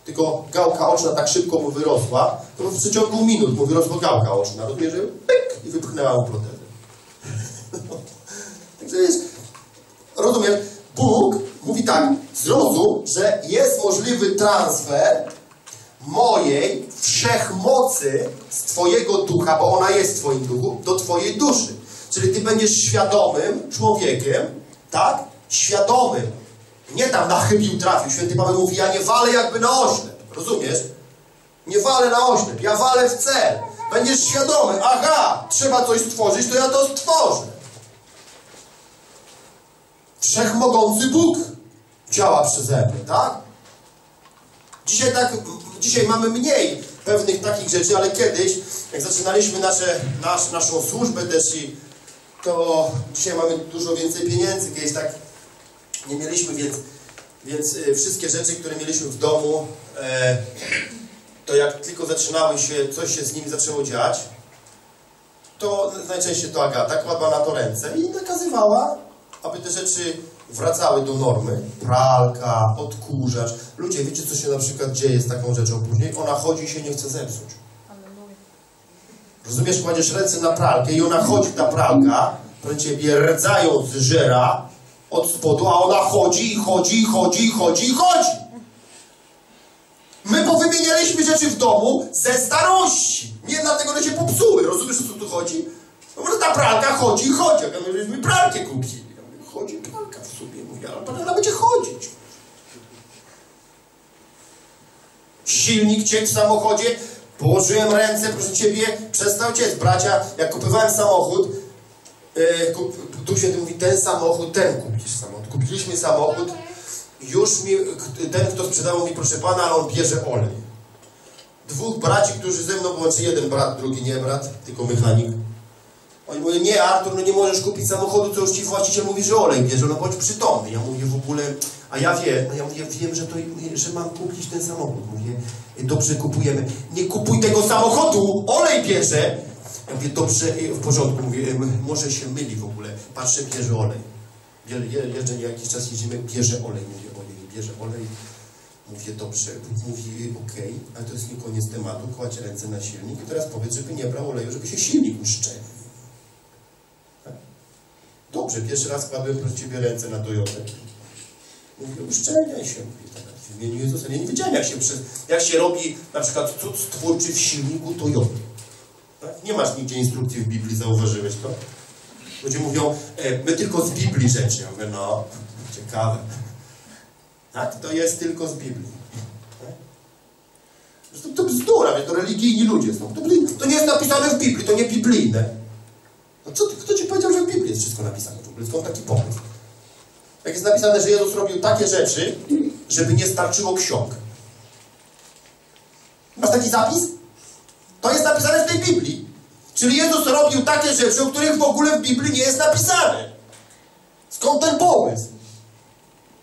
tylko gałka oczna tak szybko mu wyrosła, to w przeciągu minut mu wyrosła gałka oczna. Rozumiesz, że pyk i wypchnęła mu protezę. (laughs) Także jest, rozumiesz, Bóg mówi tak, zrozum, że jest możliwy transfer mojej wszechmocy z Twojego ducha, bo ona jest w Twoim duchu, do Twojej duszy. Czyli Ty będziesz świadomym człowiekiem, tak? Świadomym. Nie tam na chybił trafił. Święty Paweł mówi, ja nie walę jakby na oślep. Rozumiesz? Nie walę na oślep, ja walę w cel. Będziesz świadomy, aha, trzeba coś stworzyć, to ja to stworzę. Wszechmogący Bóg działa przeze mnie, tak? Dzisiaj tak, dzisiaj mamy mniej pewnych takich rzeczy, ale kiedyś, jak zaczynaliśmy nasze, nasz, naszą służbę też i to dzisiaj mamy dużo więcej pieniędzy, kiedyś tak nie mieliśmy, więc, więc y, wszystkie rzeczy, które mieliśmy w domu, e, to jak tylko zaczynały się, coś się z nimi zaczęło dziać, to najczęściej to Agata kładła na to ręce i nakazywała, aby te rzeczy wracały do normy. Pralka, odkurzacz. Ludzie, wiecie co się na przykład dzieje z taką rzeczą później? Ona chodzi i się nie chce zepsuć. Rozumiesz, kładziesz ręce na pralkę i ona chodzi, ta pralka, pro ciebie rdzając żera od spodu, a ona chodzi i chodzi i chodzi i chodzi i chodzi. My powymienialiśmy rzeczy w domu ze starości. Nie dlatego, że się popsuły. Rozumiesz, o co tu chodzi? No może ta pralka chodzi i chodzi. Jak my żeśmy pralkę kupili. Ja mówię, chodzi pralka w sobie. Mówię, ale ona będzie chodzić. Silnik ciekł w samochodzie. Położyłem ręce, proszę Ciebie, przestał ciec. Bracia, jak kupowałem samochód, yy, kup, tu się mówi, ten samochód, ten kupisz samochód. Kupiliśmy samochód, już mi, ten, kto sprzedawał mi, proszę Pana, ale on bierze olej. Dwóch braci, którzy ze mną, czy jeden brat, drugi nie brat, tylko mechanik. Oni mówią, nie Artur, no nie możesz kupić samochodu, co już Ci właściciel mówi, że olej bierze, no bądź przytomny. Ja mówię w ogóle, a ja wiem, no ja mówię, wiem, że, to, że mam kupić ten samochód. Mówię, dobrze kupujemy. Nie kupuj tego samochodu, olej bierze. Ja mówię, dobrze, w porządku, mówię, może się myli w ogóle. Patrzę, bierze olej. Jeżdżę nie jakiś czas jeździmy, bierze olej. Mówię, olej, bierze olej. Mówię, dobrze. Mówi, okej, okay, ale to jest nie koniec tematu. Kładź ręce na silnik i teraz powiedz, żeby nie brał oleju, żeby się silnik uszczelnił. Tak? Dobrze, pierwszy raz kładłem pro Ciebie ręce na Toyotę. Mówię, uszczelniaj się. Mówię, tak, w imieniu Jezusa. Ja nie wiedziałem, jak się, przez, jak się robi na przykład cud stwórczy w silniku Toyoty. Nie masz nigdzie instrukcji w Biblii, zauważyłeś to? Ludzie mówią, e, my tylko z Biblii rzeczy. Ja mówię, no, ciekawe. Tak? To jest tylko z Biblii. Tak? To, to bzdura, to religijni ludzie są. To, to nie jest napisane w Biblii, to nie biblijne. No co, kto ci powiedział, że w Biblii jest wszystko napisane w ogóle? Skąd taki pomysł? Jak jest napisane, że Jezus robił takie rzeczy, żeby nie starczyło ksiąg. Masz taki zapis? To jest napisane w tej Biblii. Czyli Jezus robił takie rzeczy, o których w ogóle w Biblii nie jest napisane. Skąd ten pomysł?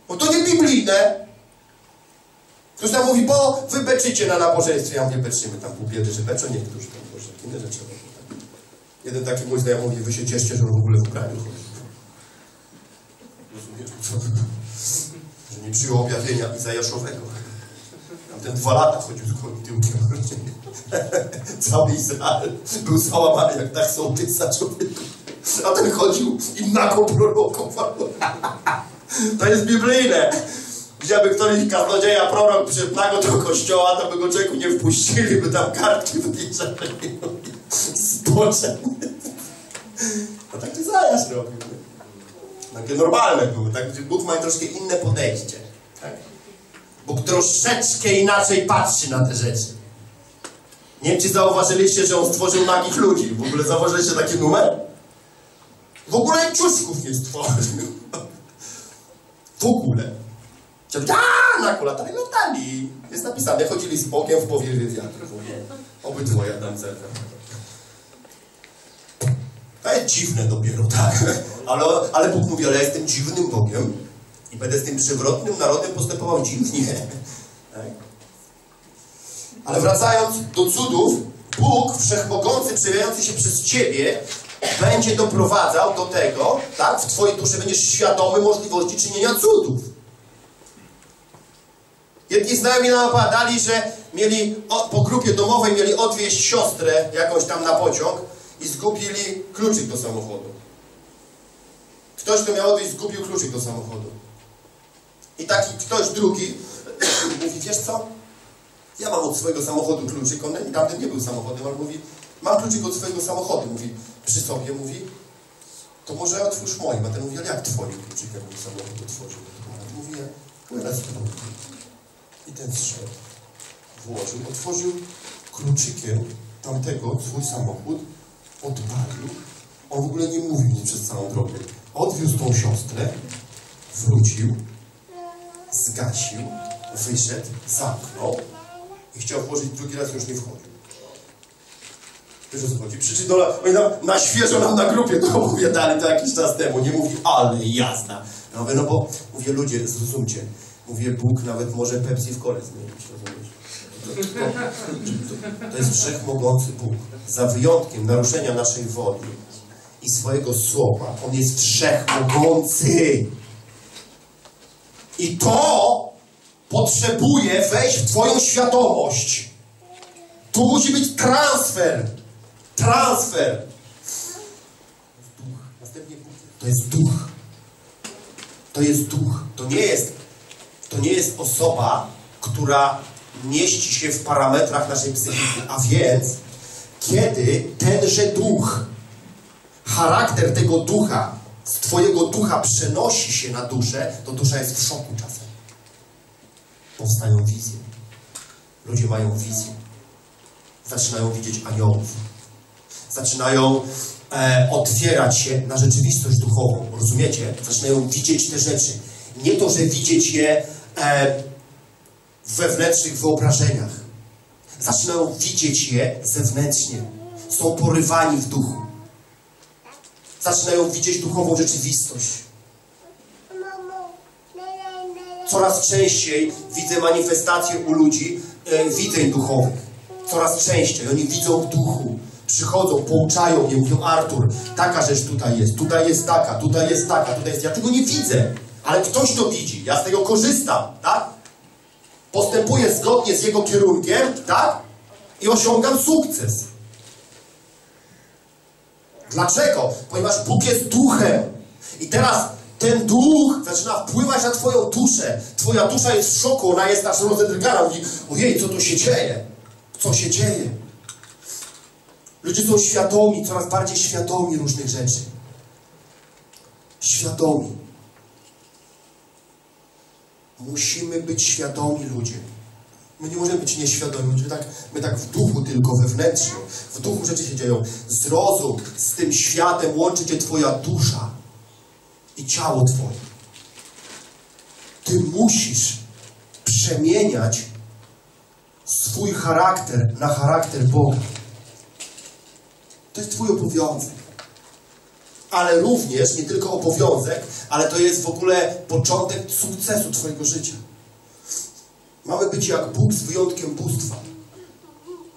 Bo to nie biblijne. Ktoś tam mówi, bo wy beczycie na nabożeństwie. Ja mówię, beczymy tam pół biedy, że beczą niektórzy tam boże, inne rzeczy tak. Jeden taki mój znajomy mówi, wy się cieszcie, że w ogóle w kraju chodzi. Rozumiesz? (laughs) Że nie przyjął objawienia Izajaszowego. Tamten dwa lata chodził z gołym tyłkiem. (laughs) Cały Izrael był załamany jak tak sołtysa człowieku. A ten chodził i nago prorokował. (laughs) To jest biblijne. Gdzieby któryś kaznodzieja, prorok przyszedł nago do kościoła, to by go człowieku nie wpuścili, by tam kartki wyliczali. Spoczem. No tak Izajasz robił. Takie normalne były. Tak? Bóg ma troszkę inne podejście. Bóg troszeczkę inaczej patrzy na te rzeczy. Nie wiem, czy zauważyliście, że on stworzył nagich ludzi. W ogóle zauważyliście taki numer? W ogóle ciuszków nie stworzył. W ogóle. A na latali, latali. Jest napisane, chodzili z Bogiem w powiewie wiatru. Obydwoje tancerze. To jest dziwne dopiero, tak? Ale, ale Bóg mówi, ale ja jestem dziwnym Bogiem i będę z tym przewrotnym narodem postępował dziwnie. Tak? Ale wracając do cudów, Bóg Wszechmogący, przejawiający się przez Ciebie, będzie doprowadzał do tego, tak? W Twojej duszy będziesz świadomy możliwości czynienia cudów. Jedni znajomi nam że mieli po grupie domowej mieli odwieźć siostrę jakąś tam na pociąg i zgubili kluczyk do samochodu. Ktoś, kto miał odwieźć, zgubił kluczyk do samochodu. I taki ktoś drugi (coughs) mówi, wiesz co? Ja mam od swojego samochodu kluczyk, on tamten nie był samochodem, ale mówi, mam kluczyk od swojego samochodu, mówi, przy sobie, mówi, to może otwórz moim, a ten mówi, ale jak twoim kluczykiem mój samochód otworzył? Mówi, ja płynę z tobą. I ten zszedł, włożył, otworzył kluczykiem tamtego swój samochód, odpalił. On w ogóle nie mówił nic przez całą drogę. Odwiózł tą siostrę, wrócił, zgasił, wyszedł, zamknął i chciał włożyć drugi raz, już nie wchodził. Wiesz o co chodzi? Przy czym oni nam, na świeżo nam na grupie to (laughs) opowiadali to jakiś czas temu. Nie mówi, ale jazda. Ja mówię, no bo, mówię, ludzie, zrozumcie. Mówię, Bóg nawet może Pepsi w kole zmienić, rozumiesz? To, to, to, to jest wszechmogący Bóg. Za wyjątkiem naruszenia naszej woli i swojego słowa, On jest wszechmogący. I to potrzebuje wejść w Twoją świadomość. Tu musi być transfer. Transfer. Duch. Następnie. To jest duch. To jest duch. To nie jest, to nie jest osoba, która mieści się w parametrach naszej psychiki. A więc, kiedy tenże duch, charakter tego ducha, z Twojego ducha przenosi się na duszę, to dusza jest w szoku czasem. Powstają wizje. Ludzie mają wizję. Zaczynają widzieć aniołów. Zaczynają e, otwierać się na rzeczywistość duchową. Rozumiecie? Zaczynają widzieć te rzeczy. Nie to, że widzieć je e, w wewnętrznych wyobrażeniach. Zaczynają widzieć je zewnętrznie. Są porywani w duchu. Zaczynają widzieć duchową rzeczywistość. Coraz częściej widzę manifestacje u ludzi e, widzeń duchowych. Coraz częściej. Oni widzą w duchu. Przychodzą, pouczają mnie, mówią Artur, taka rzecz tutaj jest, tutaj jest taka, tutaj jest taka, tutaj jest... Ja tego nie widzę, ale ktoś to widzi. Ja z tego korzystam, tak? Postępuję zgodnie z jego kierunkiem, tak? I osiągam sukces. Dlaczego? Ponieważ Bóg jest duchem. I teraz ten duch zaczyna wpływać na twoją duszę. Twoja dusza jest w szoku, ona jest aż rozedrgana. Mówi, ojej, co tu się dzieje? Co się dzieje? Ludzie są świadomi, coraz bardziej świadomi różnych rzeczy. Świadomi. Musimy być świadomi ludzie. My nie możemy być nieświadomi, my tak, my tak w duchu tylko, wewnętrznie. W duchu rzeczy się dzieją. Zrozum, z tym światem łączy cię twoja dusza i ciało twoje. Ty musisz przemieniać swój charakter na charakter Boga. To jest twój obowiązek. Ale również, nie tylko obowiązek, ale to jest w ogóle początek sukcesu twojego życia. Mamy być jak Bóg z wyjątkiem bóstwa.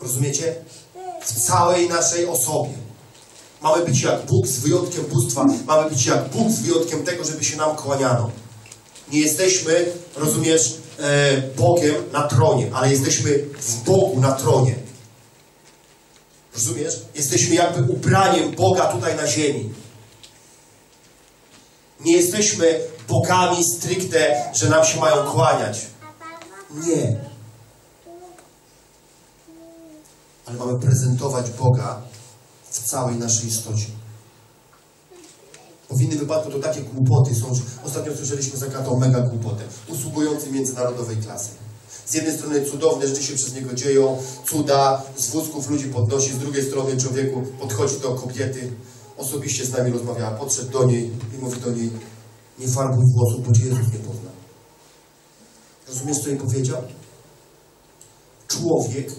Rozumiecie? W całej naszej osobie. Mamy być jak Bóg z wyjątkiem bóstwa. Mamy być jak Bóg z wyjątkiem tego, żeby się nam kłaniano. Nie jesteśmy, rozumiesz, e, Bogiem na tronie, ale jesteśmy w Bogu na tronie. Rozumiesz? Jesteśmy jakby ubraniem Boga tutaj na ziemi. Nie jesteśmy bogami stricte, że nam się mają kłaniać. Nie. Ale mamy prezentować Boga w całej naszej istocie. Bo w innym wypadku to takie głupoty są, ostatnio słyszeliśmy za katą mega głupotę. Usługujący międzynarodowej klasy. Z jednej strony cudowne rzeczy się przez niego dzieją, cuda, z wózków ludzi podnosi, z drugiej strony człowieku podchodzi do kobiety, osobiście z nami rozmawiała, podszedł do niej i mówi do niej, nie farbuj włosów, bo Cię Jezus nie pozna. Rozumiesz, co jej powiedział? Człowiek,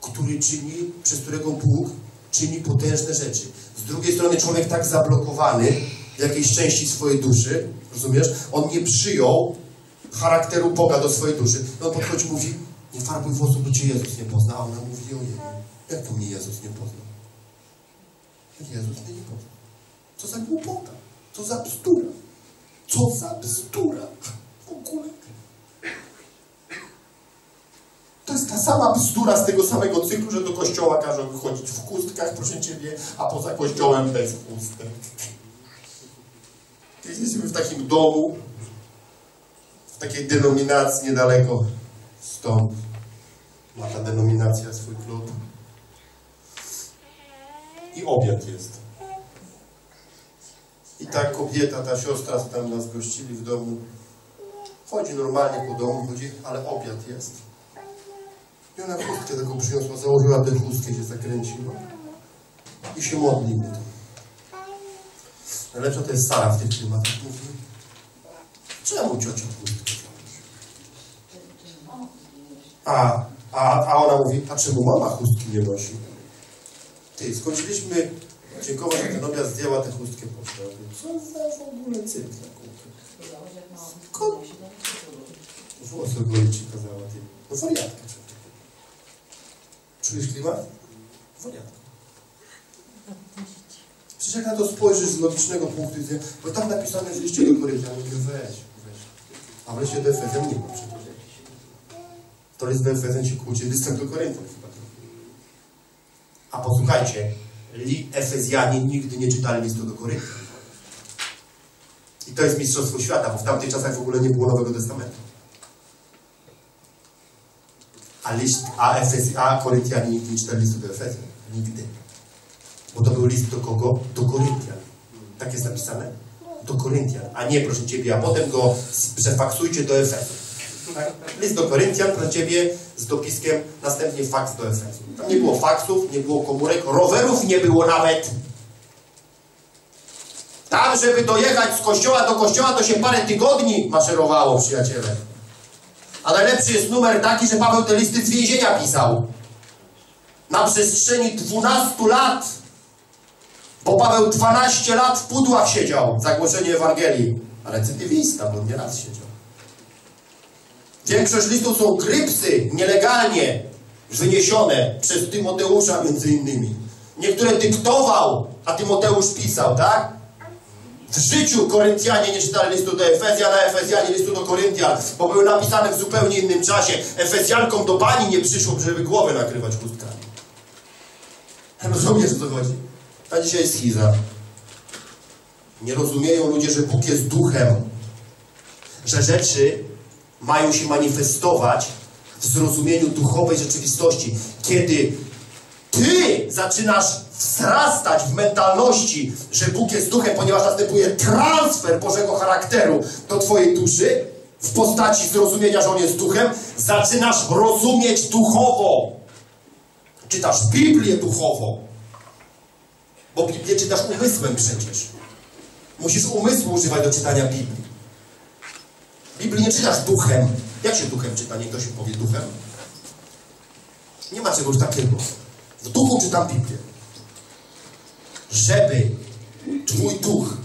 który czyni, przez którego Bóg czyni potężne rzeczy. Z drugiej strony człowiek tak zablokowany w jakiejś części swojej duszy, rozumiesz? On nie przyjął charakteru Boga do swojej duszy. I on podchodzi mówi, nie farbuj włosów, bo Cię Jezus nie pozna. A ona mówi, ojej, jak to mnie Jezus nie pozna? Jak Jezus mnie nie pozna? Co za głupota? Co za bzdura? Co za bzdura? W ogóle. To jest ta sama bzdura z tego samego cyklu, że do kościoła każą chodzić w chustkach, proszę Ciebie, a poza kościołem bez chustek. Jesteśmy w takim domu, w takiej denominacji niedaleko stąd. Ma ta denominacja swój klub. I obiad jest. I ta kobieta, ta siostra, co tam nas gościli w domu, chodzi normalnie po domu, chodzi, ale obiad jest. I ona chustkę taką przyniosła, założyła tę chustkę, się zakręciła i się modlimy. Najlepsza to jest Sara w tych klimatach. Mówi, czemu ciocia chustkę? A, a, a ona mówi, a czemu mama chustki nie nosi? Ty, skończyliśmy dziękować, że ten obiad zdjęła tę chustkę po sobie. Co za w ogóle cyrk na kółkę? Skąd? Włosy golić ci kazała, ty. No wariatka człowiek. Czujesz klimat? Wariatka. Przecież jak na to spojrzysz z logicznego punktu widzenia, bo tam napisane, że liście do Koryntian, mówię, weź, weź. A wreszcie do Efezjan nie ma przecież. To jest do Efezjan się kłóci, listach do Koryntian chyba. A posłuchajcie, Efezjanie nigdy nie czytali listu do Koryntian. I to jest mistrzostwo świata, bo w tamtych czasach w ogóle nie było Nowego Testamentu. A, list, a, Efez, a Koryntianie nigdy nie czytali listu do Efezjan. Nigdy. Bo to był list do kogo? Do Koryntian. Tak jest napisane? Do Koryntian. A nie, proszę Ciebie, a potem go przefaksujcie do Efezu. Tak? List do Koryntian, proszę Ciebie, z dopiskiem, następnie faks do Efezu. Tam nie było faksów, nie było komórek, rowerów nie było nawet. Tam, żeby dojechać z kościoła do kościoła, to się parę tygodni maszerowało, przyjaciele. A najlepszy jest numer taki, że Paweł te listy z więzienia pisał. Na przestrzeni 12 lat. Bo Paweł 12 lat w pudłach siedział za głoszenie Ewangelii. Recydywista, bo nie raz siedział. Większość listów są krypsy, nielegalnie wyniesione przez Tymoteusza między innymi. Niektóre dyktował, a Tymoteusz pisał, tak? W życiu Koryntianie nie czytali listu do Efezjan, a Efezjanie listu do Koryntian, bo były napisane w zupełnie innym czasie. Efezjankom do bani nie przyszło, żeby głowę nakrywać chustkami. Rozumiesz, o co chodzi? A dzisiaj jest schiza. Nie rozumieją ludzie, że Bóg jest duchem. Że rzeczy mają się manifestować w zrozumieniu duchowej rzeczywistości. Kiedy ty zaczynasz wzrastać w mentalności, że Bóg jest duchem, ponieważ następuje transfer Bożego charakteru do twojej duszy, w postaci zrozumienia, że On jest duchem, zaczynasz rozumieć duchowo. Czytasz Biblię duchowo. Bo Biblię czytasz umysłem przecież. Musisz umysłu używać do czytania Biblii. Biblii nie czytasz duchem. Jak się duchem czyta? Niech ktoś powie duchem. Nie ma czegoś takiego. W duchu czytam Biblię. Żeby Twój duch,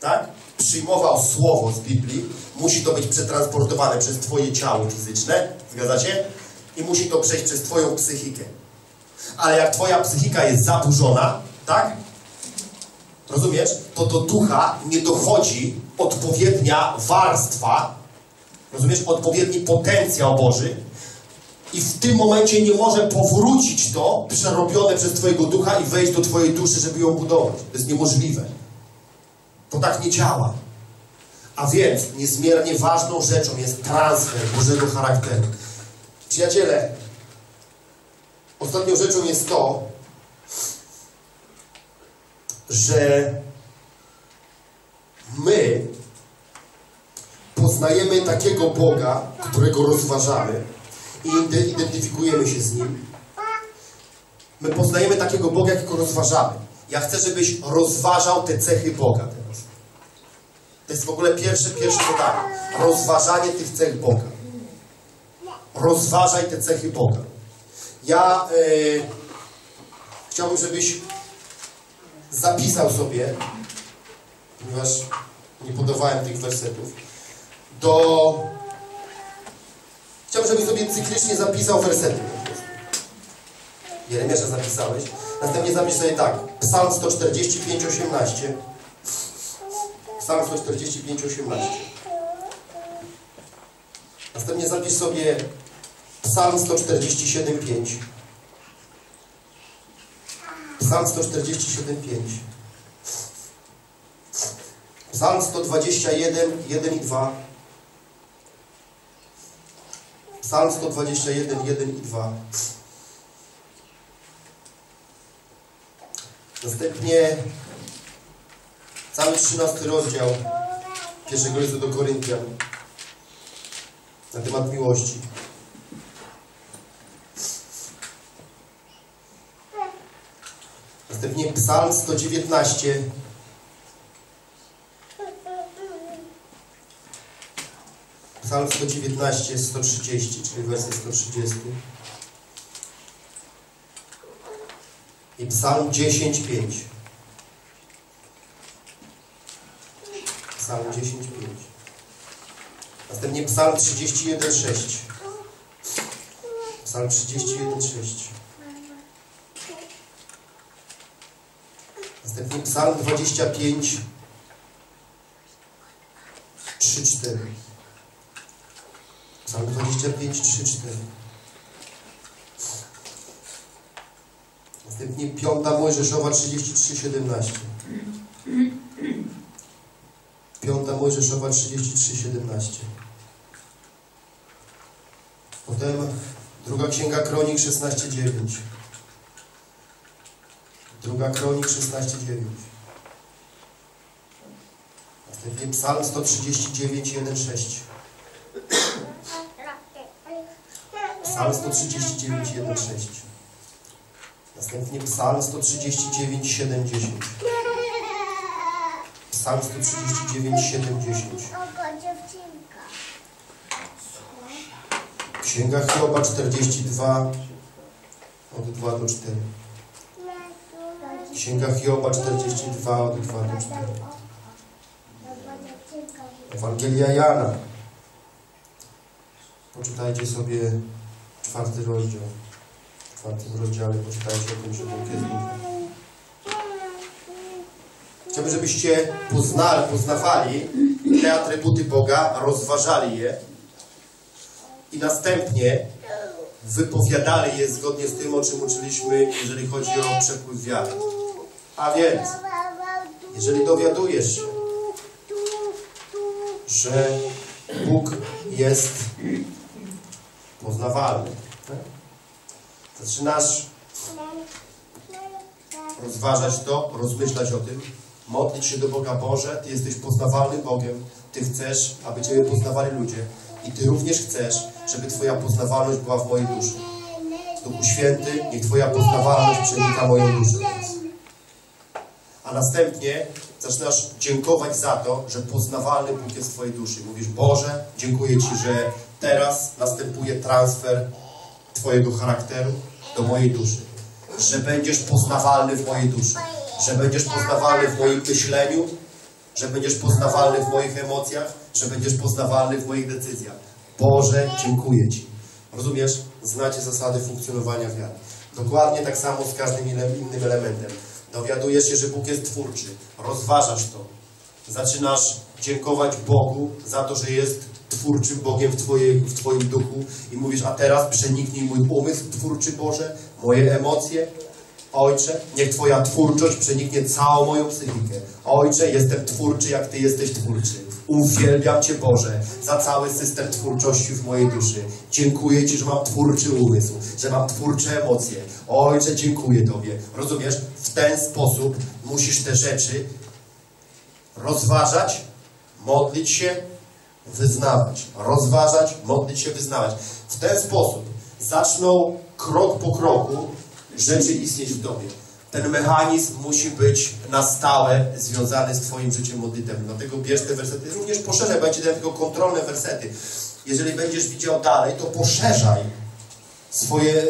tak, przyjmował słowo z Biblii, musi to być przetransportowane przez Twoje ciało fizyczne, zgadzacie? I musi to przejść przez Twoją psychikę. Ale jak Twoja psychika jest zaburzona, tak? Rozumiesz? To do ducha nie dochodzi odpowiednia warstwa, rozumiesz? Odpowiedni potencjał Boży. I w tym momencie nie może powrócić to przerobione przez Twojego ducha i wejść do Twojej duszy, żeby ją budować. To jest niemożliwe. To tak nie działa. A więc niezmiernie ważną rzeczą jest transfer Bożego charakteru. Przyjaciele, ostatnią rzeczą jest to, że my poznajemy takiego Boga, którego rozważamy i ide- identyfikujemy się z Nim. My poznajemy takiego Boga, jakiego rozważamy. Ja chcę, żebyś rozważał te cechy Boga teraz. To jest w ogóle pierwsze, pierwsze zadanie. Rozważanie tych cech Boga. Rozważaj te cechy Boga. Ja yy, chciałbym, żebyś zapisał sobie, ponieważ nie podawałem tych wersetów, do... Chciałbym, żebyś sobie cyklicznie zapisał wersety. Jeremiasza zapisałeś. Następnie zapisz sobie tak. Psalm 145, 18. Psalm 145, 18. Następnie zapisz sobie Psalm 147, 5. Psalm 147, 5. Psalm 121, 1 i 2. Psalm 121, 1 i 2. Następnie cały 13 rozdział pierwszego listu do Koryntian na temat miłości. Następnie Psalm 119 Psalm 119, 130, czyli werset 130. I Psalm 10, 5. Psalm 10, 5. Następnie Psalm 31, 6. Psalm 31, 6. Następnie Psalm 25, 3, 4. Psalm 25, 3, 4. Następnie 5 Mojżeszowa 33, 17. 5 Mojżeszowa 33, 17. Potem druga Księga Kronik 16, 9. Druga Kronik 16, 9. Następnie Psalm 139, 1, 6. Psalm 139, 1, 6. Następnie Psalm 139, 7, 10. Psalm 139, 7, 10. Księga Hioba 42, od 2 do 4. Księga Hioba 42, od 2 do 4. Ewangelia Jana. Poczytajcie sobie czwarty rozdział. W czwartym rozdziale poczytajcie o tym, że Bóg jest duchem. Chciałbym, żebyście poznali, poznawali te atrybuty Boga, rozważali je i następnie wypowiadali je zgodnie z tym, o czym uczyliśmy, jeżeli chodzi o przepływ wiary. A więc, jeżeli dowiadujesz się, że Bóg jest poznawalny, tak? zaczynasz rozważać to, rozmyślać o tym, modlić się do Boga Boże, Ty jesteś poznawalnym Bogiem, Ty chcesz, aby Ciebie poznawali ludzie. I Ty również chcesz, żeby Twoja poznawalność była w mojej duszy. Duchu Święty, niech Twoja poznawalność przenika moją duszę. A następnie zaczynasz dziękować za to, że poznawalny Bóg jest w Twojej duszy. Mówisz, Boże, dziękuję Ci, że teraz następuje transfer Twojego charakteru do mojej duszy. Że będziesz poznawalny w mojej duszy. Że będziesz poznawalny w moim myśleniu, że będziesz poznawalny w moich emocjach, że będziesz poznawalny w moich decyzjach. Boże, dziękuję Ci. Rozumiesz? Znacie zasady funkcjonowania wiary. Dokładnie tak samo z każdym innym elementem. Dowiadujesz się, że Bóg jest twórczy. Rozważasz to. Zaczynasz dziękować Bogu za to, że jest twórczym Bogiem w, twojej, w Twoim duchu i mówisz, a teraz przeniknij mój umysł twórczy Boże, moje emocje, Ojcze, niech Twoja twórczość przeniknie całą moją psychikę. Ojcze, jestem twórczy, jak Ty jesteś twórczy. Uwielbiam Cię, Boże, za cały system twórczości w mojej duszy. Dziękuję Ci, że mam twórczy umysł, że mam twórcze emocje. Ojcze, dziękuję Tobie. Rozumiesz? W ten sposób musisz te rzeczy rozważać, modlić się, wyznawać. Rozważać, modlić się, wyznawać. W ten sposób zaczną krok po kroku rzeczy istnieć w Tobie. Ten mechanizm musi być na stałe związany z Twoim życiem modlitewnym. Dlatego bierz te wersety, również poszerzaj, daję tylko kontrolne wersety. Jeżeli będziesz widział dalej, to poszerzaj swoje,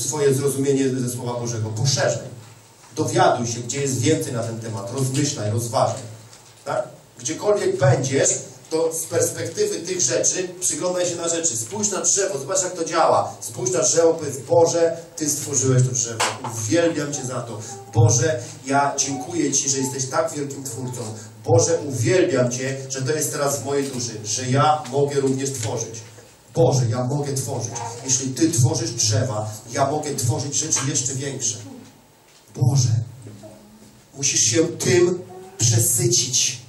swoje zrozumienie ze Słowa Bożego. Poszerzaj. Dowiaduj się, gdzie jest więcej na ten temat. Rozmyślaj, rozważaj. Tak? Gdziekolwiek będziesz, to z perspektywy tych rzeczy przyglądaj się na rzeczy. Spójrz na drzewo, zobacz jak to działa. Spójrz na drzewo, powiedz, Boże, Ty stworzyłeś to drzewo. Uwielbiam Cię za to. Boże, ja dziękuję Ci, że jesteś tak wielkim Twórcą. Boże, uwielbiam Cię, że to jest teraz w mojej duszy, że ja mogę również tworzyć. Boże, ja mogę tworzyć. Jeśli Ty tworzysz drzewa, ja mogę tworzyć rzeczy jeszcze większe. Boże, musisz się tym przesycić.